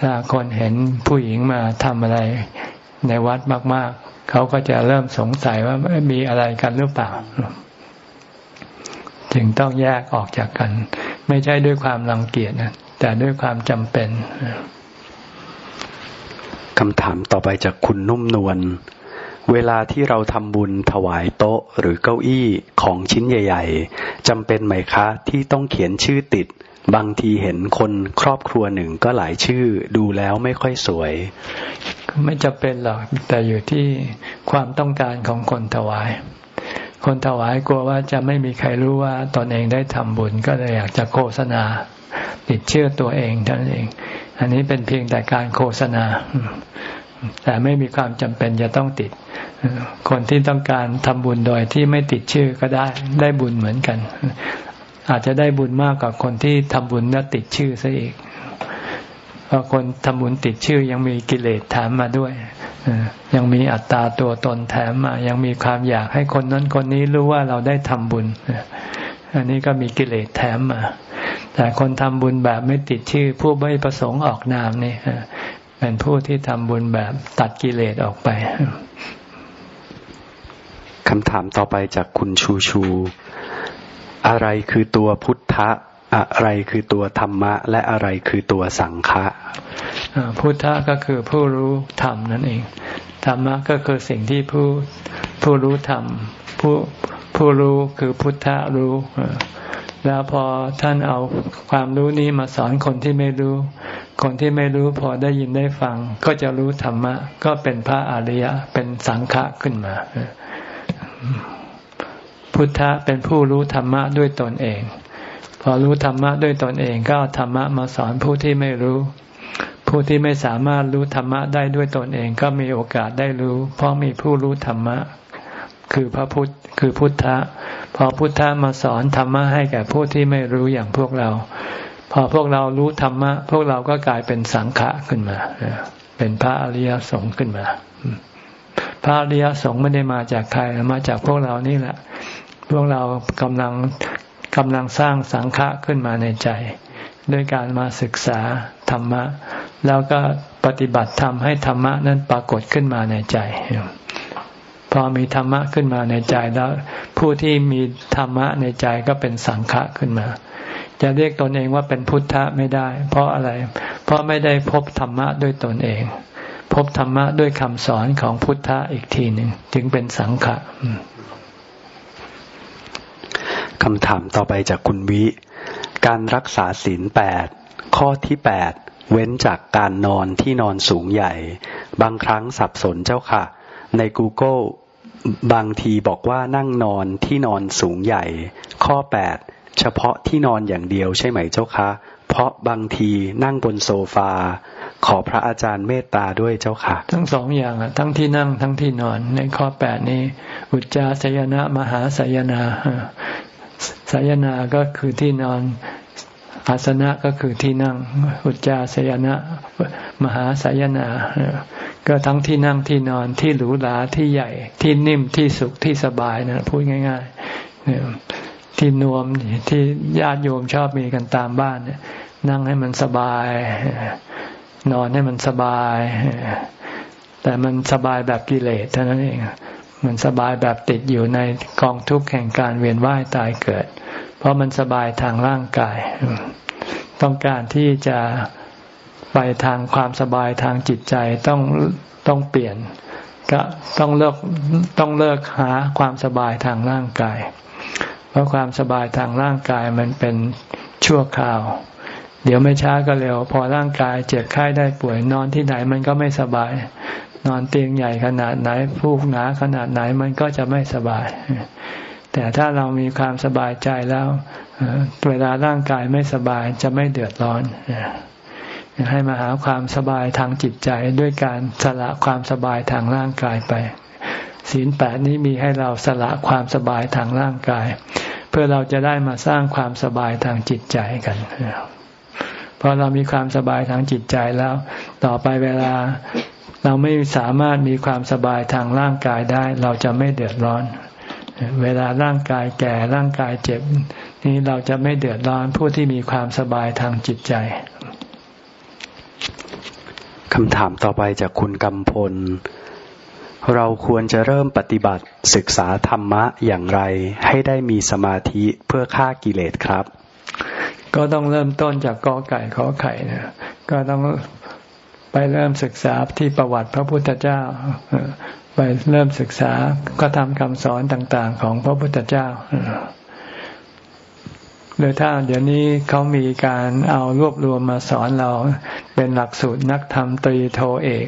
ถ้าคนเห็นผู้หญิงมาทำอะไรในวัดมาก ๆ เขาก็จะเริ่มสงสัยว่ามีอะไรกันหรือเปล่า จึงต้องแยกออกจากกัน ไม่ใช่ด้วยความรังเกียจนะแต่ด้วยความจำเป็นคำถามต่อไปจากคุณนุ่มนวลเวลาที่เราทำบุญถวายโต๊ะหรือเก้าอี้ของชิ้นใหญ่ ๆจำเป็นไหมคะ ที่ต้องเขียนชื่อติด บางทีเห็นคนครอบครัวหนึ่งก็หลายชื่อดูแล้วไม่ค่อยสวย ไม่จำเป็นหรอกแต่อยู่ที่ความต้องการของคนถวาย คนถวายกลัวว่าจะไม่มีใครรู้ว่าตนเองได้ทำบุญก็เลยอยากจะโฆษณา ติดเชื่อตัวเองท่านเอง อันนี้เป็นเพียงแต่การโฆษณา แต่ไม่มีความจำเป็นจะต้องติด คนที่ต้องการทำบุญโดยที่ไม่ติดชื่อก็ได้ได้บุญเหมือนกัน อาจจะได้บุญมากกว่าคนที่ทำบุญแล้วติดชื่อซะอีกเพราะคนทำบุญติดชื่อยังมีกิเลสแถมมาด้วยยังมีอัตตาตัวตนแถมมา ยังมีความอยากให้คนนั้นคนนี้รู้ว่าเราได้ทำบุญอันนี้ก็มีกิเลสแถมมา แต่คนทำบุญแบบไม่ติดชื่อ ผู้ไม่ประสงค์ออกนามนี่เป็นผู้ที่ทำบุญแบบตัดกิเลสออกไปคำถามต่อไปจากคุณชูชู อะไรคือตัวพุทธะ อะไรคือตัวธรรมะ และอะไรคือตัวสังฆะพุทธะก็คือผู้รู้ธรรมนั่นเอง ธรรมะก็คือสิ่งที่ผู้ผู้รู้ธรรมผู้ผู้รู้คือพุทธะรู้แล้วพอท่านเอาความรู้นี้มาสอนคนที่ไม่รู้ คนที่ไม่รู้พอได้ยินได้ฟัง ก็จะรู้ธรรมะ ก็เป็นพระอริยะเป็นสังฆะขึ้นมา พุทธะเป็นผู้รู้ธรรมะด้วยตนเอง พอรู้ธรรมะด้วยตนเองก็ธรรมะมาสอนผู้ที่ไม่รู้ ผู้ที่ไม่สามารถรู้ธรรมะได้ด้วยตนเองก็มีโอกาสได้รู้ เพราะมีผู้รู้ธรรมะ คือพระพุทธคือพุทธะพอพุทธะมาสอนธรรมะให้แก่ผู้ที่ไม่รู้อย่างพวกเรา พอพวกเรารู้ธรรมะ พวกเราก็กลายเป็นสังฆะขึ้นมา เป็นพระอริยสงฆ์ขึ้นมา พระอริยสงฆ์ไม่ได้มาจากใครมาจากพวกเรานี่แหละ พวกเรากำลังกำลังสร้างสังฆะขึ้นมาในใจ ด้วยการมาศึกษาธรรมะ แล้วก็ปฏิบัติธรรมให้ธรรมะนั้นปรากฏขึ้นมาในใจ พอมีธรรมะขึ้นมาในใจแล้ว ผู้ที่มีธรรมะในใจก็เป็นสังฆะขึ้นมา จะเรียกตนเองว่าเป็นพุทธะไม่ได้ เพราะอะไร เพราะไม่ได้พบธรรมะด้วยตนเอง พบธรรมะด้วยคำสอนของพุทธะอีกทีหนึ่งจึงเป็นสังฆะคำถามต่อไปจากคุณวิ การรักษาศีลแปดข้อที่แปดเว้นจากการนอนที่นอนสูงใหญ่ บางครั้งสับสนเจ้าค่ะ ใน Google บางทีบอกว่านั่งนอนที่นอนสูงใหญ่ ข้อแปดเฉพาะที่นอนอย่างเดียวใช่ไหมเจ้าคะ เพราะบางทีนั่งบนโซฟา ขอพระอาจารย์เมตตาด้วยเจ้าค่ะ ทั้งสองอย่างอะ ทั้งที่นั่งทั้งที่นอน ในข้อแปดนี้อุจจาสยนะมหาสยนาสยนาก็คือที่นอนอาสนะก็คือที่นั่ง อุจจาสยนะ มหาสยนา ก็ทั้งที่นั่งที่นอนที่หรูหราที่ใหญ่ ที่นิ่มที่สุขที่สบายนะพูดง่ายๆที่นวมที่ญาติโยมชอบมีกันตามบ้านนั่งให้มันสบาย นอนให้มันสบาย แต่มันสบายแบบกิเลสเท่านั้นเองมันสบายแบบติดอยู่ในกองทุกข์แห่งการเวียนว่ายตายเกิด เพราะมันสบายทางร่างกาย ต้องการที่จะไปทางความสบายทางจิตใจต้องต้องเปลี่ยน ก็ต้องเลิกต้องเลิกหาความสบายทางร่างกาย เพราะความสบายทางร่างกายมันเป็นชั่วคราว เดี๋ยวไม่ช้าก็เร็ว พอร่างกายเจ็บไข้ได้ป่วยนอนที่ไหนมันก็ไม่สบาย นอนเตียงใหญ่ขนาดไหนฟูกหนาขนาดไหนมันก็จะไม่สบาย แต่ถ้าเรามีความสบายใจแล้วเวลาร่างกายไม่สบายจะไม่เดือดร้อนให้มาหาความสบายทางจิตใจด้วยการสละความสบายทางร่างกายไป ศีลแปดนี้มีให้เราสละความสบายทางร่างกาย เพื่อเราจะได้มาสร้างความสบายทางจิตใจกัน พอเรามีความสบายทางจิตใจแล้ว ต่อไปเวลาเราไม่สามารถมีความสบายทางร่างกายได้ เราจะไม่เดือดร้อน เวลาร่างกายแก่ร่างกายเจ็บ นี่เราจะไม่เดือดร้อนผู้ที่มีความสบายทางจิตใจคำถามต่อไปจากคุณกำพล เราควรจะเริ่มปฏิบัติศึกษาธรรมะอย่างไร ให้ได้มีสมาธิเพื่อฆ่ากิเลสครับ ก็ต้องเริ่มต้นจากกอไก่ขอไข่นะก็ต้องไปเริ่มศึกษาที่ประวัติพระพุทธเจ้าไปเริ่มศึกษาก็ทำคำสอนต่างๆ ของพระพุทธเจ้าโดยถ้าเดี๋ยวนี้เขามีการเอารวบรวมมาสอนเราเป็นหลักสูตรนักธรรมตรีโทเอก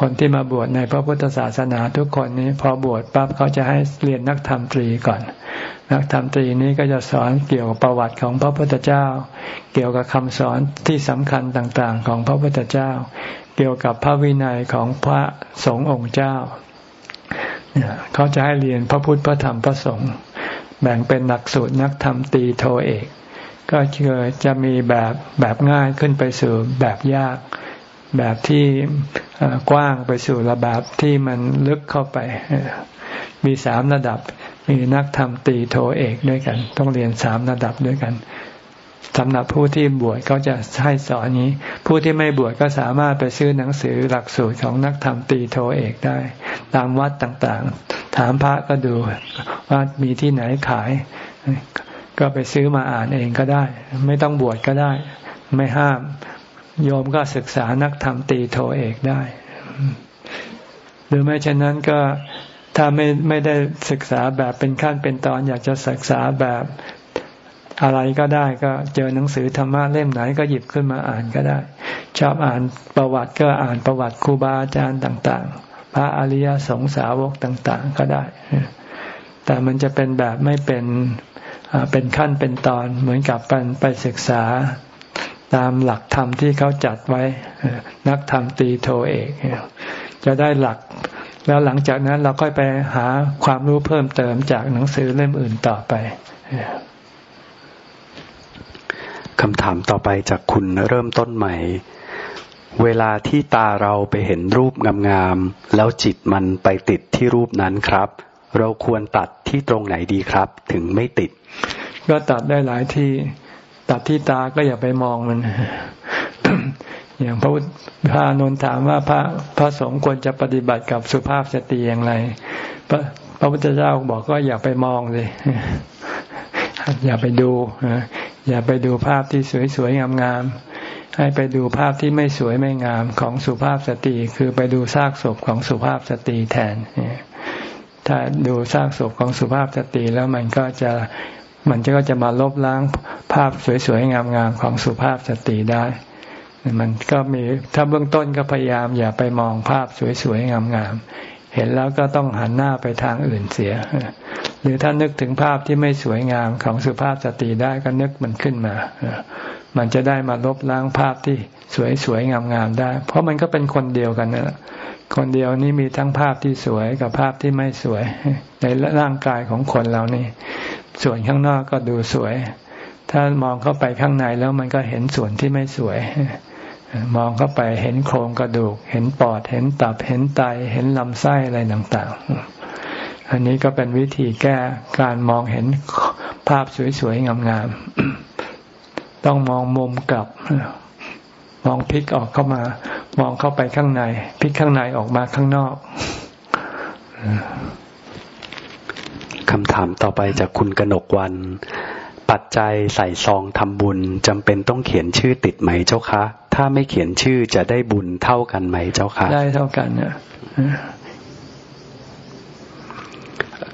คนที่มาบวชในพระพุทธศาสนาทุกคนนี้ พอบวชปั๊บเขาจะให้เรียนนักธรรมตรีก่อน นักธรรมตรีนี้ก็จะสอนเกี่ยวกับประวัติของพระพุทธเจ้า เกี่ยวกับคำสอนที่สำคัญต่างๆ ของพระพุทธเจ้า เกี่ยวกับพระวินัยของพระสงฆ์องค์เจ้า เขาจะให้เรียนพระพุทธพระธรรมพระสงฆ์แบ่งเป็นหลักสูตรนักธรรมตีโทเอก ก็คือจะมีแบบแบบง่ายขึ้นไปสู่แบบยาก แบบที่กว้างไปสู่ระดับที่มันลึกเข้าไป มีสามระดับ มีนักธรรมตีโทเอกด้วยกัน ต้องเรียนสามระดับด้วยกันสำหรับผู้ที่บวชเขาจะให้สอนนี้ ผู้ที่ไม่บวชก็สามารถไปซื้อหนังสือหลักสูตรของนักธรรมตีโทเอกได้ ตามวัดต่างๆ ถามพระก็ดูว่ามีที่ไหนขาย ก็ไปซื้อมาอ่านเองก็ได้ ไม่ต้องบวชก็ได้ ไม่ห้าม โยมก็ศึกษานักธรรมตีโทเอกได้ หรือไม่เช่นนั้นก็ถ้าไม่ไม่ได้ศึกษาแบบเป็นขั้นเป็นตอนอยากจะศึกษาแบบอะไรก็ได้ก็เจอหนังสือธรรมะเล่มไหนก็หยิบขึ้นมาอ่านก็ได้ ชอบอ่านประวัติก็อ่านประวัติครูบาอาจารย์ต่าง ๆ พระอริยสงสาวกต่าง ๆ ก็ได้ แต่มันจะเป็นแบบไม่เป็นเป็นขั้นเป็นตอนเหมือนกับไปไปศึกษา ตามหลักธรรมที่เขาจัดไว้ นักธรรมตีโทเอกจะได้หลัก แล้วหลังจากนั้นเราค่อยไปหาความรู้เพิ่มเติมจากหนังสือเล่มอื่นต่อไปคำถามต่อไปจากคุณเริ่มต้นใหม่ เวลาที่ตาเราไปเห็นรูปงามๆแล้วจิตมันไปติดที่รูปนั้นครับ เราควรตัดที่ตรงไหนดีครับ ถึงไม่ติด ก็ตัดได้หลายที่ ตัดที่ตาก็อย่าไปมองมัน อย่างพระพระอานนท์ถามว่าพระพระสงฆ์ควรจะปฏิบัติกับสุภาพสตรีอย่างไร พระพระพุทธเจ้าบอกก็อย่าไปมองเลย อย่าไปดูอย่าไปดูภาพที่สวยๆงามๆให้ไปดูภาพที่ไม่สวยไม่งามของสุภาพสตรีคือไปดูซากศพของสุภาพสตรีแทนถ้าดูซากศพของสุภาพสตรีแล้วมันก็จะ มันก็จะมาลบล้างภาพสวยๆงามๆของสุภาพสตรีได้ มันก็มีถ้าเบื้องต้นก็พยายามอย่าไปมองภาพสวยๆงามๆเห็นแล้วก็ต้องหันหน้าไปทางอื่นเสีย หรือถ้านึกถึงภาพที่ไม่สวยงามของสุภาพสตรีได้ก็นึกมันขึ้นมา มันจะได้มาลบล้างภาพที่สวยสวยงามงามได้ เพราะมันก็เป็นคนเดียวกันนะคนเดียวนี้มีทั้งภาพที่สวยกับภาพที่ไม่สวยในร่างกายของคนเรานี่ ส่วนข้างนอกก็ดูสวย ถ้ามองเข้าไปข้างในแล้วมันก็เห็นส่วนที่ไม่สวย มองเข้าไปเห็นโครงกระดูก เห็นปอด เห็นตับ เห็นไต เห็นลำไส้อะไรต่างๆ อันนี้ก็เป็นวิธีแก้การมองเห็นภาพสวยๆงามๆ ต้องมองมุมกลับ มองพลิกออกเข้ามา มองเข้าไปข้างในพลิกข้างในออกมาข้างนอก คำถามต่อไปจากคุณกนกวัน ปัจจัยใส่ซองทำบุญจำเป็นต้องเขียนชื่อติดไหมเจ้าคะ ถ้าไม่เขียนชื่อจะได้บุญเท่ากันไหมเจ้าคะได้เท่ากันเนี่ย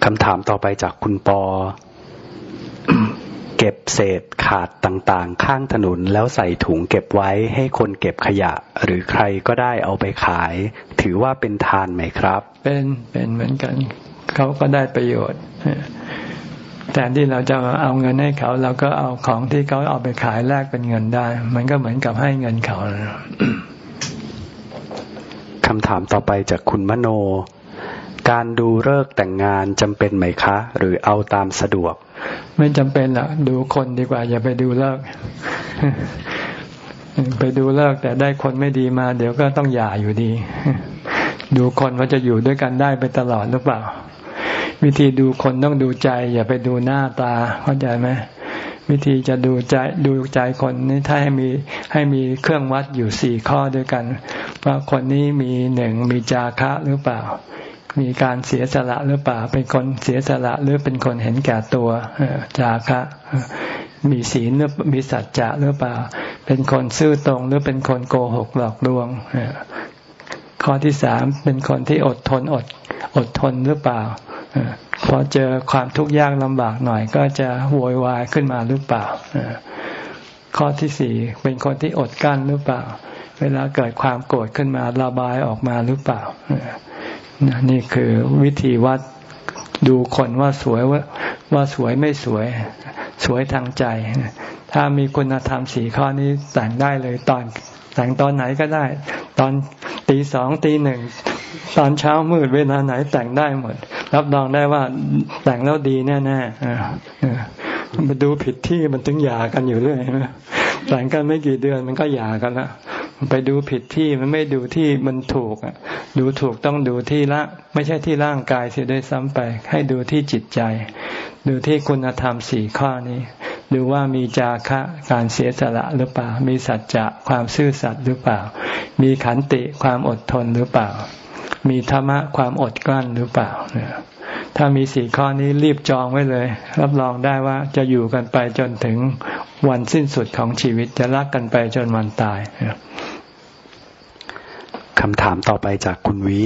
คำถามต่อไปจากคุณปอ เก็บเศษขาดต่างๆ ข้างถนนแล้วใส่ถุงเก็บไว้ให้คนเก็บขยะ หรือใครก็ได้เอาไปขาย ถือว่าเป็นทานไหมครับ เป็นเป็นเหมือนกัน เขาก็ได้ประโยชน์แทนที่เราจะเอาเงินให้เขาเราก็เอาของที่เขาเอาไปขายแลกเป็นเงินได้ มันก็เหมือนกับให้เงินเขาคำถามต่อไปจากคุณมโน การดูเลิกแต่งงานจำเป็นไหมคะ หรือเอาตามสะดวก ไม่จำเป็นหรอกดูคนดีกว่า อย่าไปดูเลิกไปดูเลิกแต่ได้คนไม่ดีมา เดี๋ยวก็ต้องหย่าอยู่ดี ดูคนว่าจะอยู่ด้วยกันได้ไปตลอดหรือเปล่า วิธีดูคนต้องดูใจ อย่าไปดูหน้าตาเข้าใจไหมวิธีจะดูใจดูใจคนนี้ถ้าให้มีให้มีเครื่องวัดอยู่สี่ข้อด้วยกัน ว่าคนนี้มีหนึ่งมีจาคะหรือเปล่า มีการเสียสละหรือเปล่า เป็นคนเสียสละหรือเป็นคนเห็นแก่ตัวจาคะ มีศีลหรือมีสัจจะหรือเปล่า เป็นคนซื่อตรงหรือเป็นคนโกหกหลอกลวงข้อที่สามเป็นคนที่อดทนอดอดทนหรือเปล่า พอเจอความทุกข์ยากลำบากหน่อย ก็จะโวยวายขึ้นมาหรือเปล่าข้อที่สี่เป็นคนที่อดกั้นหรือเปล่า เวลาเกิดความโกรธขึ้นมาระบายออกมาหรือเปล่านี่คือวิธีวัดดูคนว่าสวยว่าว่าสวยไม่สวย สวยทางใจ ถ้ามีคุณธรรมสี่ข้อนี้แต่งได้เลยตอน แต่งตอนไหนก็ได้ ตอนตีสองตีหนึ่งตอนเช้ามืดเวลาไหนแต่งได้หมด รับรองได้ว่าแต่งแล้วดีแน่ๆมาดูผิดที่มันถึงหย่ากันอยู่เรื่อยแต่งกันไม่กี่เดือนมันก็หย่ากันละ ไปดูผิดที่มันไม่ดูที่มันถูกอะ ดูถูกต้องดูที่ละ ไม่ใช่ที่ร่างกายเสียด้วยซ้ำไป ให้ดูที่จิตใจ ดูที่คุณธรรมสี่ข้อนี้ ดูว่ามีจาคะการเสียสละหรือเปล่า มีสัจจะความซื่อสัตย์หรือเปล่า มีขันติความอดทนหรือเปล่า มีธรรมะความอดกลั้นหรือเปล่าถ้ามีสี่ข้อนี้รีบจองไว้เลย รับรองได้ว่าจะอยู่กันไปจนถึงวันสิ้นสุดของชีวิตจะรักกันไปจนวันตาย คำถามต่อไปจากคุณวิ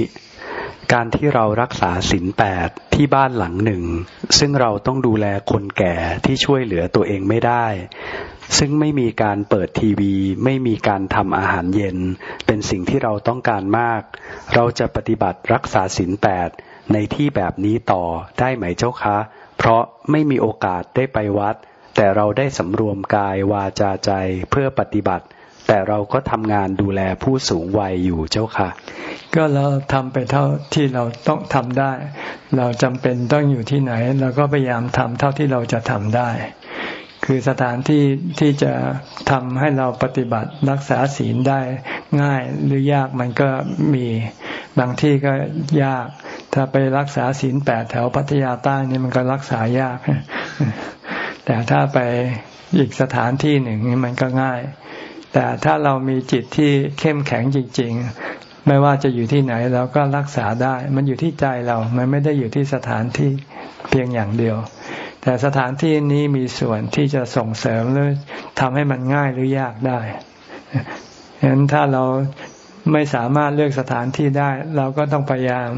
การที่เรารักษาศีลแปดที่บ้านหลังหนึ่ง ซึ่งเราต้องดูแลคนแก่ที่ช่วยเหลือตัวเองไม่ได้ ซึ่งไม่มีการเปิดทีวี ไม่มีการทำอาหารเย็น เป็นสิ่งที่เราต้องการมาก เราจะปฏิบัติรักษาศีลแปดในที่แบบนี้ต่อได้ไหมเจ้าคะ เพราะไม่มีโอกาสได้ไปวัด แต่เราได้สำรวมกายวาจาใจเพื่อปฏิบัติ แต่เราก็ทำงานดูแลผู้สูงวัยอยู่เจ้าค่ะ ก็เราทำไปเท่าที่เราต้องทำได้ เราจำเป็นต้องอยู่ที่ไหน เราก็พยายามทำเท่าที่เราจะทำได้ คือสถานที่ที่จะทำให้เราปฏิบัติรักษาศีลได้ง่ายหรือยากมันก็มีบางที่ก็ยาก ถ้าไปรักษาศีลแปดแถวพัทยาใต้นี่มันก็รักษายาก แต่ถ้าไปอีกสถานที่หนึ่งนี่มันก็ง่าย แต่ถ้าเรามีจิตที่เข้มแข็งจริง ๆ ไม่ว่าจะอยู่ที่ไหนเราก็รักษาได้ มันอยู่ที่ใจเรา มันไม่ได้อยู่ที่สถานที่เพียงอย่างเดียว แต่สถานที่นี้มีส่วนที่จะส่งเสริมหรือทำให้มันง่ายหรือยากได้ฉะนั้นถ้าเราไม่สามารถเลือกสถานที่ได้ เราก็ต้องพยายาม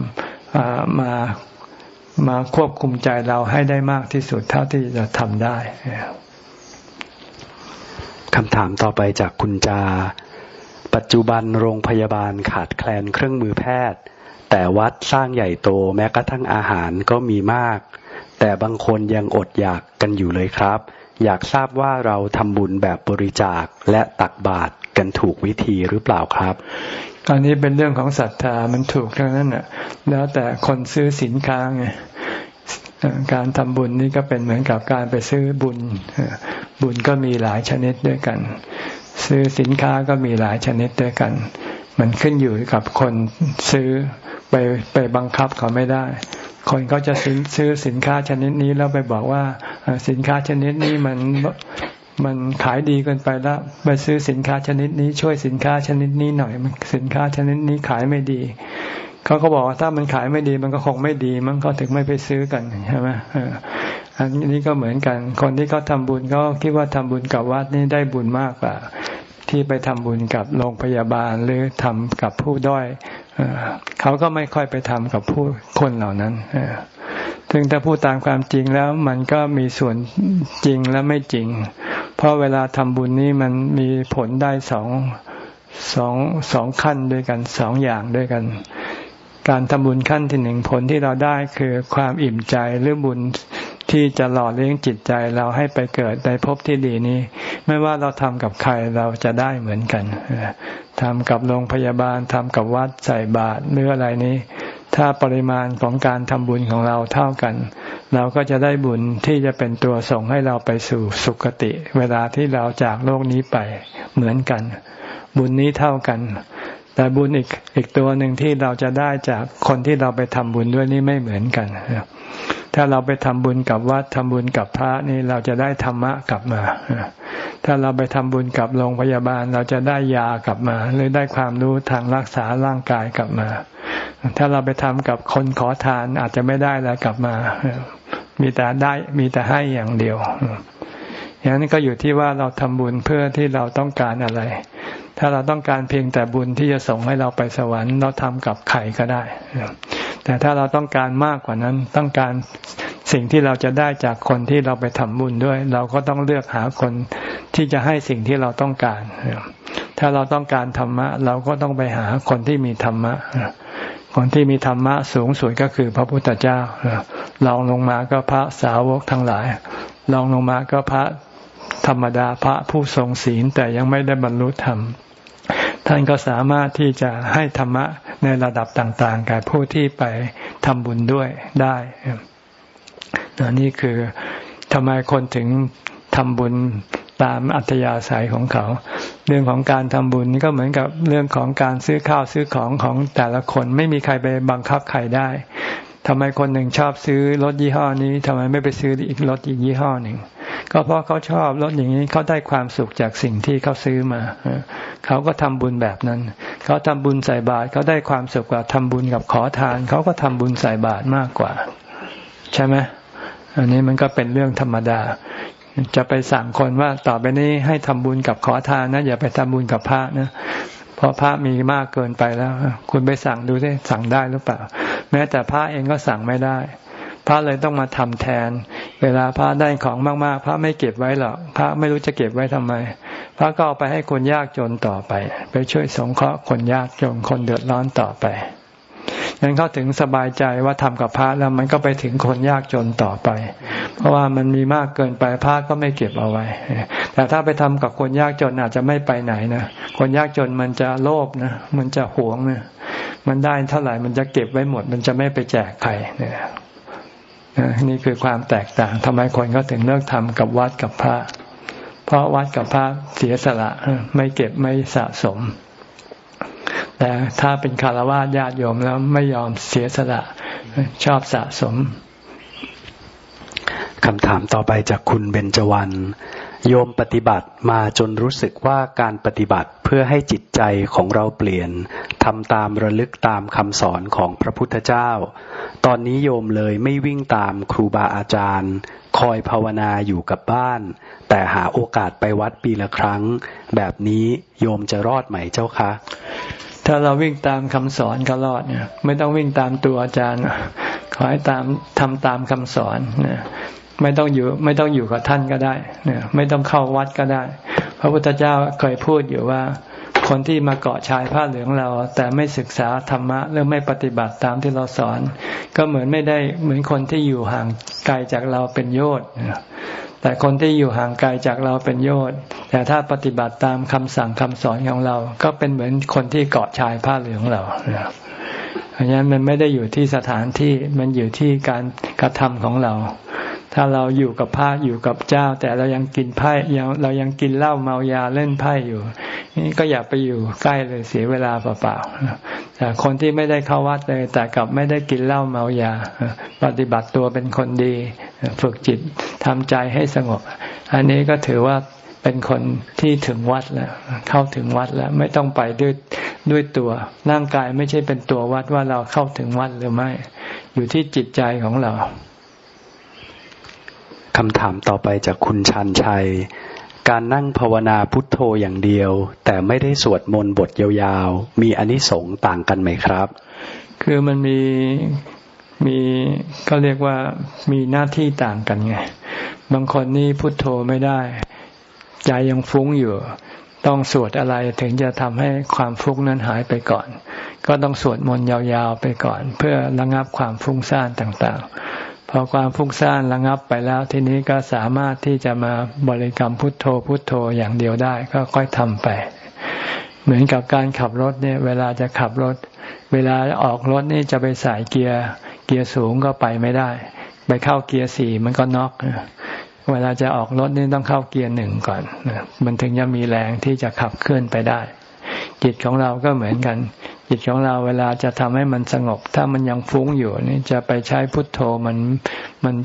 มามาควบคุมใจเราให้ได้มากที่สุดเท่าที่จะทำได้ คำถามต่อไปจากคุณจา ปัจจุบันโรงพยาบาลขาดแคลนเครื่องมือแพทย์ แต่วัดสร้างใหญ่โตแม้กระทั่งอาหารก็มีมาก แต่บางคนยังอดอยากกันอยู่เลยครับ อยากทราบว่าเราทำบุญแบบบริจาคและตักบาตรกันถูกวิธีหรือเปล่าครับ อันนี้เป็นเรื่องของศรัทธามันถูกเท่านั้นน่ะ แล้วแต่คนซื้อสินค้าไง การทำบุญนี่ก็เป็นเหมือนกับการไปซื้อบุญ บุญก็มีหลายชนิดด้วยกัน ซื้อสินค้าก็มีหลายชนิดด้วยกัน มันขึ้นอยู่กับคนซื้อไปไปบังคับเขาไม่ได้ คนก็จะซื้อสินค้าชนิดนี้แล้วไปบอกว่าสินค้าชนิดนี้มันมันขายดีเกินไปแล้วไปซื้อสินค้าชนิดนี้ช่วยสินค้าชนิดนี้หน่อยสินค้าชนิดนี้ขายไม่ดี เขาก็บอกว่าถ้ามันขายไม่ดีมันก็คงไม่ดี มันก็ถึงไม่ไปซื้อกันใช่ไหมอันนี้ก็เหมือนกัน คนที่เขาทาบุญก็คิดว่าทำบุญกับวัดนี่ได้บุญมากกว่า ที่ไปทำบุญกับโรงพยาบาลหรือทำกับผู้ด้อยเขาก็ไม่ค่อยไปทำกับผู้คนเหล่านั้นถึงถ้าพูดตามความจริงแล้วมันก็มีส่วนจริงและไม่จริง เพราะเวลาทำบุญนี้มันมีผลได้สองสองสองขั้นด้วยกันสองอย่างด้วยกัน การทำบุญขั้นที่หนึ่งผลที่เราได้คือความอิ่มใจหรือบุญที่จะหล่อเลี้ยงจิตใจเราให้ไปเกิดในภพที่ดีนี้ ไม่ว่าเราทำกับใครเราจะได้เหมือนกันทำกับโรงพยาบาลทำกับวัดใส่บาตรหรืออะไรนี้ ถ้าปริมาณของการทำบุญของเราเท่ากัน เราก็จะได้บุญที่จะเป็นตัวส่งให้เราไปสู่สุคติ เวลาที่เราจากโลกนี้ไปเหมือนกัน บุญนี้เท่ากัน แต่บุญอีกอีกตัวหนึ่งที่เราจะได้จากคนที่เราไปทำบุญด้วยนี่ไม่เหมือนกัน ถ้าเราไปทำบุญกับวัดทำบุญกับพระนี่เราจะได้ธรรมะกลับมา ถ้าเราไปทำบุญกับโรงพยาบาลเราจะได้ยากลับมา หรือได้ความรู้ทางรักษาร่างกายกลับมา ถ้าเราไปทำกับคนขอทานอาจจะไม่ได้แล้วกลับมา มีแต่ได้มีแต่ให้อย่างเดียวอย่างนั้นก็อยู่ที่ว่าเราทำบุญเพื่อที่เราต้องการอะไร ถ้าเราต้องการเพียงแต่บุญที่จะส่งให้เราไปสวรรค์เราทำกับไข่ก็ได้ แต่ถ้าเราต้องการมากกว่านั้นต้องการสิ่งที่เราจะได้จากคนที่เราไปทำบุญด้วย เราก็ต้องเลือกหาคนที่จะให้สิ่งที่เราต้องการ ถ้าเราต้องการธรรมะ เราก็ต้องไปหาคนที่มีธรรมะ คนที่มีธรรมะสูงสุดก็คือพระพุทธเจ้าลองลงมาก็พระสาวกทั้งหลายลองลงมาก็พระธรรมดาพระผู้ทรงศีลแต่ยังไม่ได้บรรลุธรรม ท่านก็สามารถที่จะให้ธรรมะในระดับต่างๆแกับผู้ที่ไปทำบุญด้วยได้นี่คือทำไมคนถึงทำบุญตามอัธยาศัยของเขา เรื่องของการทำบุญก็เหมือนกับเรื่องของการซื้อข้าวซื้อของของแต่ละคนไม่มีใครไปบังคับใครได้ทำไมคนหนึ่งชอบซื้อรถยี่ห้อนี้ทำไมไม่ไปซื้ออีกรถอีกยี่ห้อหนึ่ง ก็เพราะเขาชอบรถอย่างนี้เขาได้ความสุขจากสิ่งที่เขาซื้อมาเขาก็ทำบุญแบบนั้น เขาทำบุญใส่บาตรเขาได้ความสุขกว่าทำบุญกับขอทาน เขาก็ทำบุญใส่บาตรมากกว่า ใช่ไหมอันนี้มันก็เป็นเรื่องธรรมดา จะไปสั่งคนว่าต่อไปนี้ให้ทำบุญกับขอทานนะอย่าไปทำบุญกับพระนะเพราะพระมีมากเกินไปแล้ว คุณไปสั่งดูสิสั่งได้หรือเปล่า แม้แต่พระเองก็สั่งไม่ได้ พระเลยต้องมาทำแทน เวลาพระได้ของมาก ๆ พระไม่เก็บไว้หรอกพระไม่รู้จะเก็บไว้ทำไม พระก็เอาไปให้คนยากจนต่อไป ไปช่วยสงเคราะห์คนยากจนคนเดือดร้อนต่อไปยังเขาถึงสบายใจว่าทำกับพระแล้วมันก็ไปถึงคนยากจนต่อไป เพราะว่ามันมีมากเกินไปพระก็ไม่เก็บเอาไว้ แต่ถ้าไปทำกับคนยากจนอาจจะไม่ไปไหนนะคนยากจนมันจะโลภนะมันจะหวงนะมันได้เท่าไหร่มันจะเก็บไว้หมด มันจะไม่ไปแจกใครเนี่ย นี่คือความแตกต่างทำไมคนก็ถึงเลิกทำกับวัดกับพระ เพราะวัดกับพระเสียสละไม่เก็บไม่สะสม แต่ถ้าเป็นคารวะญาติโยมแล้วไม่ยอมเสียสละชอบสะสมคำถามต่อไปจากคุณเบญจวรรณ โยมปฏิบัติมาจนรู้สึกว่าการปฏิบัติเพื่อให้จิตใจของเราเปลี่ยนทำตามระลึกตามคำสอนของพระพุทธเจ้า ตอนนี้โยมเลยไม่วิ่งตามครูบาอาจารย์ คอยภาวนาอยู่กับบ้าน แต่หาโอกาสไปวัดปีละครั้ง แบบนี้โยมจะรอดไหมเจ้าคะ ถ้าเราวิ่งตามคำสอนก็รอดเนี่ยไม่ต้องวิ่งตามตัวอาจารย์ขอให้ตามทำตามคำสอนเนี่ย ไม่ต้องอยู่ ไม่ต้องอยู่กับท่านก็ได้เนี่ยไม่ต้องเข้าวัดก็ได้ พระพุทธเจ้าเคยพูดอยู่ว่า คนที่มาเกาะชายผ้าเหลืองเรา แต่ไม่ศึกษาธรรมะหรือไม่ปฏิบัติตามที่เราสอน ก็เหมือนไม่ได้เหมือนคนที่อยู่ห่างไกลจากเราเป็นโยชน์แต่คนที่อยู่ห่างไกลจากเราเป็นโยชน์แต่ถ้าปฏิบัติตามคำสั่งคำสอนของเรา ก็เป็นเหมือนคนที่เกาะชายผ้าเหลืองเราเพราะฉะนั้นมันไม่ได้อยู่ที่สถานที่มันอยู่ที่การกระทำของเรา ถ้าเราอยู่กับพระอยู่กับเจ้า แต่เรายังกินไพ่ยังเรายังกินเหล้าเมายาเล่นไพ่อยู่ นี่ก็อย่าไปอยู่ใกล้เลยเสียเวลาเปล่าๆแต่คนที่ไม่ได้เข้าวัดเลย แต่กลับไม่ได้กินเหล้าเมายา ปฏิบัติตัวเป็นคนดี ฝึกจิตทำใจให้สงบ อันนี้ก็ถือว่าเป็นคนที่ถึงวัดแล้ว เข้าถึงวัดแล้ว ไม่ต้องไปด้วยด้วยตัวร่างกายไม่ใช่เป็นตัววัดว่าเราเข้าถึงวัดหรือไม่ อยู่ที่จิตใจของเราำถามต่อไปจากคุณชันชัย การนั่งภาวนาพุทโธอย่างเดียว แต่ไม่ได้สวดมนต์บทยาวๆ มีอนิสงส์ต่างกันไหมครับ คือมันมีมีก็เรียกว่ามีหน้าที่ต่างกันไง บางคนนี่พุทโธไม่ได้ ใจยังฟุ้งอยู่ ต้องสวดอะไรถึงจะทำให้ความฟุ้งนั้นหายไปก่อน ก็ต้องสวดมนต์ยาวๆไปก่อน เพื่อระงับความฟุ้งซ่านต่างๆ พอความฟุ้งซ่านระงับไปแล้ว ทีนี้ก็สามารถที่จะมาบริกรรมพุทโธพุทโธอย่างเดียวได้ ก็ค่อยทำไป เหมือนกับการขับรถเนี่ย เวลาจะขับรถ เวลาออกรถนี่จะไปใส่เกียร์เกียร์สูงก็ไปไม่ได้ ไปเข้าเกียร์สี่มันก็น็อกเวลาจะออกรถนี่ต้องเข้าเกียร์หนึ่งก่อนมันถึงจะมีแรงที่จะขับเคลื่อนไปได้ จิตของเราก็เหมือนกัน จิตของเราเวลาจะทำให้มันสงบ ถ้ามันยังฟุ้งอยู่นี่จะไปใช้พุทโธมันมัน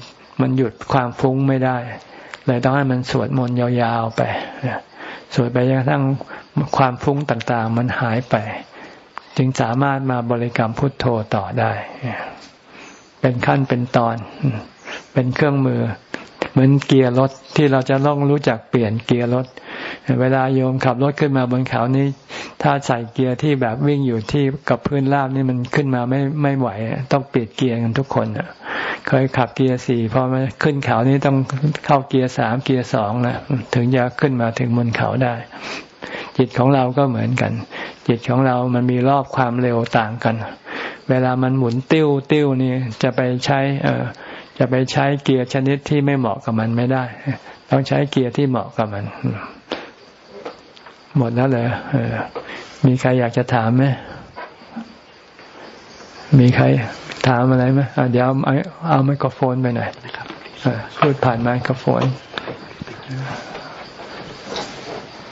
มันหยุดความฟุ้งไม่ได้เลยต้องให้มันสวดมนต์ยาวๆไปสวดไปจนกระทั่งความฟุ้งต่างๆ มันหายไป จึงสามารถมาบริกรรมพุทโธต่อได้ เป็นขั้นเป็นตอน เป็นเครื่องมือ เหมือนเกียร์รถที่เราจะต้องรู้จักเปลี่ยนเกียร์รถ เวลาโยมขับรถขึ้นมาบนเขานี้ ถ้าใส่เกียร์ที่แบบวิ่งอยู่ที่กับพื้นราบนี่มันขึ้นมาไม่ไม่ไหว ต้องเปลี่ยนเกียร์กันทุกคนเคยขับเกียร์สี่พอมาขึ้นเขานี้ต้องเข้าเกียร์สามเกียร์สองนะถึงจะขึ้นมาถึงบนเขาได้ จิตของเราก็เหมือนกัน จิตของเรามันมีรอบความเร็วต่างกัน เวลามันหมุนติ้วติ้วนี่จะไปใช้เออ จะไปใช้เกียร์ชนิดที่ไม่เหมาะกับมันไม่ได้ ต้องใช้เกียร์ที่เหมาะกับมัน หมดแล้วเลยมีใครอยากจะถามไหมมีใครถามอะไรไหมเดี๋ยวเอาเอาไมโครโฟนไปหน่อยพูดผ่านไมโครโฟน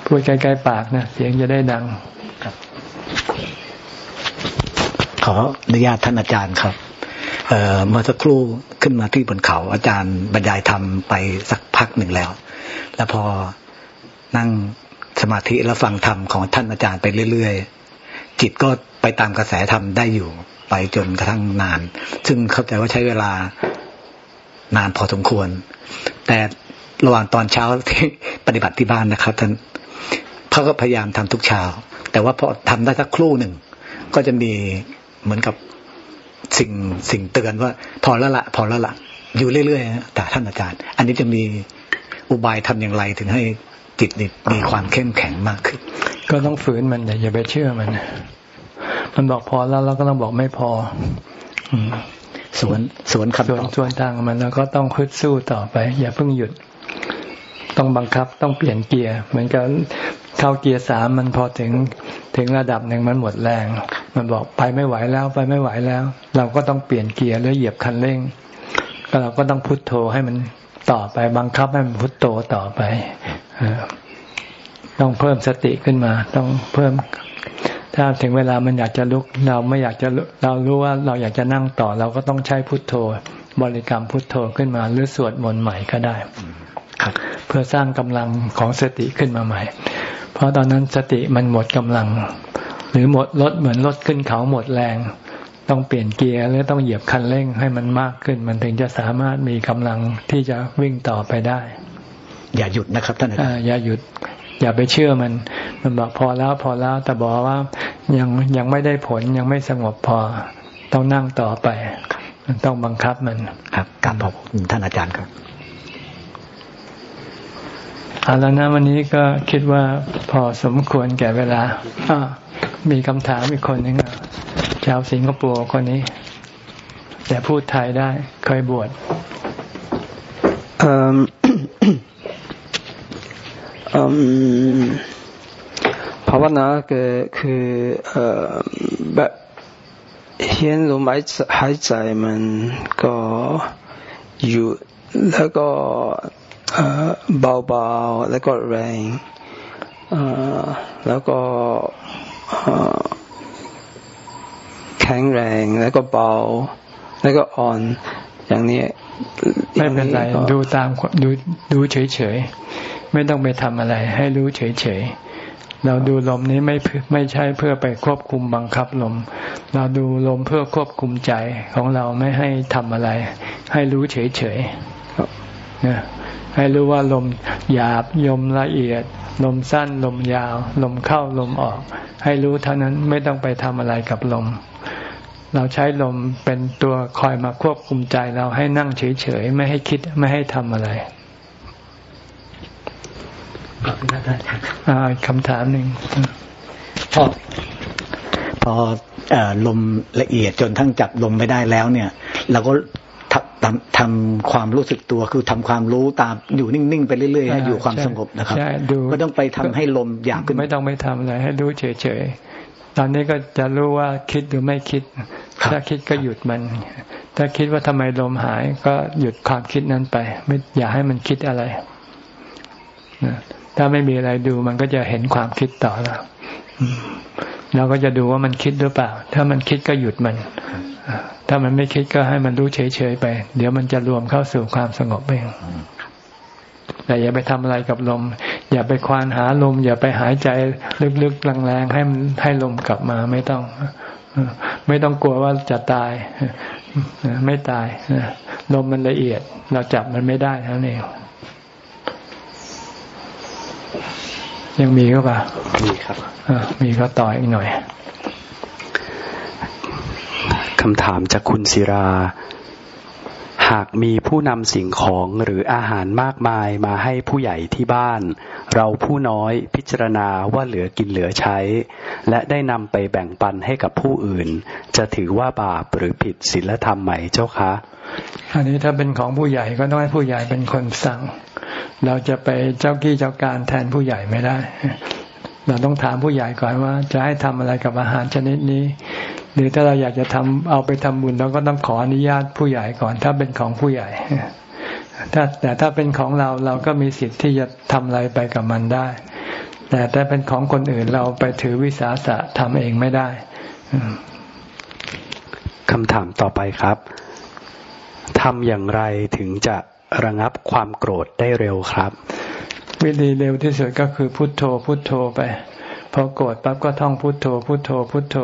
พูดใกล้ๆปากนะเสียงจะได้ดังขออนุญาตท่านอาจารย์ครับ เมื่อสักครู่ขึ้นมาที่บนเขาอาจารย์บรรยายธรรมไปสักพักหนึ่งแล้ว แล้วพอนั่งสมาธิแล้วฟังธรรมของท่านอาจารย์ไปเรื่อยๆ จิตก็ไปตามกระแสธรรมได้อยู่ไปจนกระทั่งนาน ซึ่งเข้าใจว่าใช้เวลานานพอสมควร แต่ระหว่างตอนเช้าที่ปฏิบัติที่บ้านนะครับท่านเขาก็พยายามทำทุกเช้า แต่ว่าพอทำได้สักครู่หนึ่ง ก็จะมีเหมือนกับ สิ่งสิ่งเตือนว่าพอแล้วละพอแล้วละอยู่เรื่อยๆแต่ท่านอาจารย์ อันนี้จะมีอุบายทำอย่างไรถึงให้จิตมีความเข้มแข็งมากขึ้น ก็ต้องฝืนมันอย่าไปเชื่อมัน มันบอกพอแล้วเราก็ต้องบอกไม่พอสวนสวนคำส่วนส่วนทางมันแล้วก็ต้องพึดสู้ต่อไป อย่าเพิ่งหยุด ต้องบังคับต้องเปลี่ยนเกียร์เหมือนกับเข้าเกียร์สามมันพอถึงถึงระดับหนึ่งมันหมดแรง มันบอกไปไม่ไหวแล้วไปไม่ไหวแล้ว เราก็ต้องเปลี่ยนเกียร์หรือเหยียบคันเร่งก็เราก็ต้องพุทโธให้มันต่อไปบังคับให้มันพุทโธต่อไปต้องเพิ่มสติขึ้นมา ต้องเพิ่ม ถ้าถึงเวลามันอยากจะลุก เราไม่อยากจะเรารู้ว่าเราอยากจะนั่งต่อ เราก็ต้องใช้พุทโธ บริกรรมพุทโธขึ้นมา หรือสวดมนต์ใหม่ก็ได้เพื่อสร้างกำลังของสติขึ้นมาใหม่ เพราะตอนนั้นสติมันหมดกำลัง หรือหมดรถเหมือนรถขึ้นเขาหมดแรง ต้องเปลี่ยนเกียร์หรือต้องเหยียบคันเร่งให้มันมากขึ้น มันถึงจะสามารถมีกำลังที่จะวิ่งต่อไปได้ อย่าหยุดนะครับท่านอาจารย์อย่าหยุดอย่าไปเชื่อมัน มันบอกพอแล้วพอแล้วแต่บอกว่ายังยังไม่ได้ผลยังไม่สงบพอ ต้องนั่งต่อไป ต้องบังคับมัน ครับการบอกท่านอาจารย์ครับเอาแล้วนะวันนี้ก็คิดว่าพอสมควรแก่เวลา มีคำถามอีกคนหนึ่งชาวสิงคโปร์คนนี้ แต่พูดไทยได้เคยบวชภาวนาก็คือแบบเห็นลมหายใจมันก็อยู่แล้วก็เบาๆแล้วก็แรงแล้วก็ แข็งแรงแล้วก็เบา แล้วก็อ่อน อย่างนี้ไม่เป็นไรดูตามดูดูเฉยๆ ไม่ต้องไปทำอะไร ให้รู้เฉยๆ เราดูลมนี้ไม่ไม่ใช่เพื่อไปควบคุมบังคับลม เราดูลมเพื่อควบคุมใจของเราไม่ให้ทำอะไร ให้รู้เฉยๆเนี่ย ให้รู้ว่าลมหยาบยมละเอียด ลมสั้นลมยาว ลมเข้าลมออก ให้รู้เท่านั้นไม่ต้องไปทำอะไรกับลม เราใช้ลมเป็นตัวคอยมาควบคุมใจเราให้นั่งเฉยๆ ไม่ให้คิดไม่ให้ทำอะไรคำถามหนึ่งพอพอลมละเอียดจนทั้งจับลมไม่ได้แล้วเนี่ยเราก็ ทำทำความรู้สึกตัวคือทำความรู้ตามอยู่นิ่งๆไปเรื่อยๆอยู่ความสงบนะครับไม่ต้องไปทำให้ลมอยากขึ้นไม่ต้องไปทำอะไรให้รู้เฉยๆตอนนี้ก็จะรู้ว่าคิดหรือไม่คิด ถ้าคิดก็หยุดมัน ถ้าคิดว่าทำไมลมหายก็หยุดความคิดนั้นไป ไม่อย่าให้มันคิดอะไรถ้าไม่มีอะไรดูมันก็จะเห็นความคิดต่อแล้วเราก็จะดูว่ามันคิดหรือเปล่า ถ้ามันคิดก็หยุดมัน ถ้ามันไม่คิดก็ให้มันรู้เฉยๆไป เดี๋ยวมันจะรวมเข้าสู่ความสงบเองแต่อย่าไปทำอะไรกับลม อย่าไปควานหาลม อย่าไปหายใจลึกๆแรงๆให้มันให้ลมกลับมาไม่ต้องไม่ต้องกลัวว่าจะตาย ไม่ตายลมมันละเอียด เราจับมันไม่ได้ทั้งนี้ยังมีก็ป่ะมีครับมีก็ต่ออีกหน่อย คำถามจากคุณศิรา หากมีผู้นำสิ่งของหรืออาหารมากมายมาให้ผู้ใหญ่ที่บ้าน เราผู้น้อยพิจารณาว่าเหลือกินเหลือใช้ และได้นำไปแบ่งปันให้กับผู้อื่น จะถือว่าบาปหรือผิดศีลธรรมไหมเจ้าคะ อันนี้ถ้าเป็นของผู้ใหญ่ก็ต้องให้ผู้ใหญ่เป็นคนสั่ง เราจะไปเจ้ากี้เจ้าการแทนผู้ใหญ่ไม่ได้เราต้องถามผู้ใหญ่ก่อนว่า จะให้ทำอะไรกับอาหารชนิดนี้ หรือถ้าเราอยากจะทำเอาไปทำบุญเราก็ต้องขออนุญาตผู้ใหญ่ก่อน ถ้าเป็นของผู้ใหญ่ถ้าแต่ถ้าเป็นของเราเราก็มีสิทธิ์ที่จะทำอะไรไปกับมันได้ แต่ถ้าเป็นของคนอื่นเราไปถือวิสาสะทำเองไม่ได้คำถามต่อไปครับทำอย่างไรถึงจะระงับความโกรธได้เร็วครับ วิธีเร็วที่สุดก็คือพุโทโธพุโทโธไป พอโกรธปั๊บก็ท่องพุโทโธพุโทโธพุโทโธ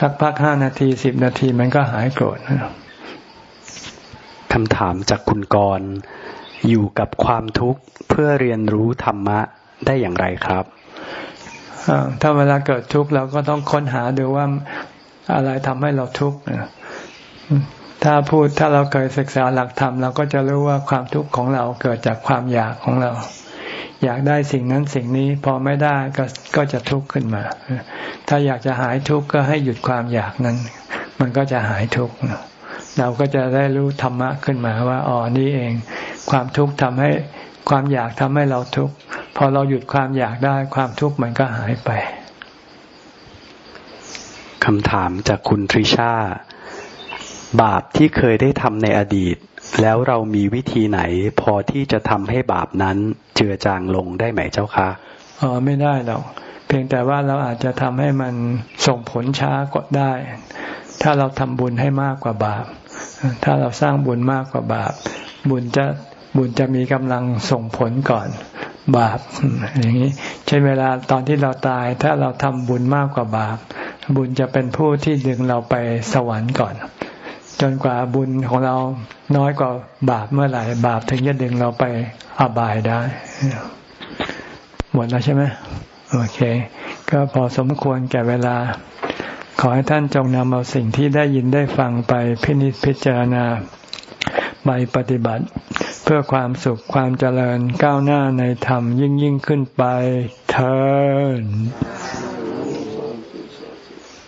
สักพักห้านาทีสิบนาทีมันก็หายโกรธคำถามจากคุณกรอยู่กับความทุกข์เพื่อเรียนรู้ธรรมะได้อย่างไรครับถ้าเวลาเกิดทุกข์เราก็ต้องค้นหาดูว่าอะไรทำให้เราทุกข์ถ้าพูดถ้าเราเคยศึกษาหลักธรรมเราก็จะรู้ว่าความทุกข์ของเราเกิดจากความอยากของเรา อยากได้สิ่งนั้นสิ่งนี้พอไม่ได้ก็ก็จะทุกข์ขึ้นมา ถ้าอยากจะหายทุกข์ก็ให้หยุดความอยากนั้น มันก็จะหายทุกข์เราก็จะได้รู้ธรรมะขึ้นมาว่าอ๋อนี่เอง ความทุกข์ทำให้ความอยากทำให้เราทุกข์พอเราหยุดความอยากได้ความทุกข์มันก็หายไปคำถามจากคุณทริชา บาปที่เคยได้ทำในอดีต แล้วเรามีวิธีไหนพอที่จะทำให้บาปนั้นเจือจางลงได้ไหมเจ้าคะอ๋อไม่ได้หรอกเพียงแต่ว่าเราอาจจะทำให้มันส่งผลช้ากว่าได้ ถ้าเราทำบุญให้มากกว่าบาป ถ้าเราสร้างบุญมากกว่าบาป บุญจะบุญจะมีกำลังส่งผลก่อนบาปอย่างนี้เช่นเวลาตอนที่เราตาย ถ้าเราทำบุญมากกว่าบาป บุญจะเป็นผู้ที่ดึงเราไปสวรรค์ก่อน จนกว่าบุญของเราน้อยกว่าบาปเมื่อไหร่บาปถึงจะดึงเราไปอบายได้ หมดแล้วใช่ไหมโอเค ก็พอสมควรแก่เวลา ขอให้ท่านจงนำเอาสิ่งที่ได้ยินได้ฟังไปพินิจพิจารณาไปปฏิบัติ เพื่อความสุขความเจริญก้าวหน้าในธรรมยิ่งยิ่งขึ้นไปเธอ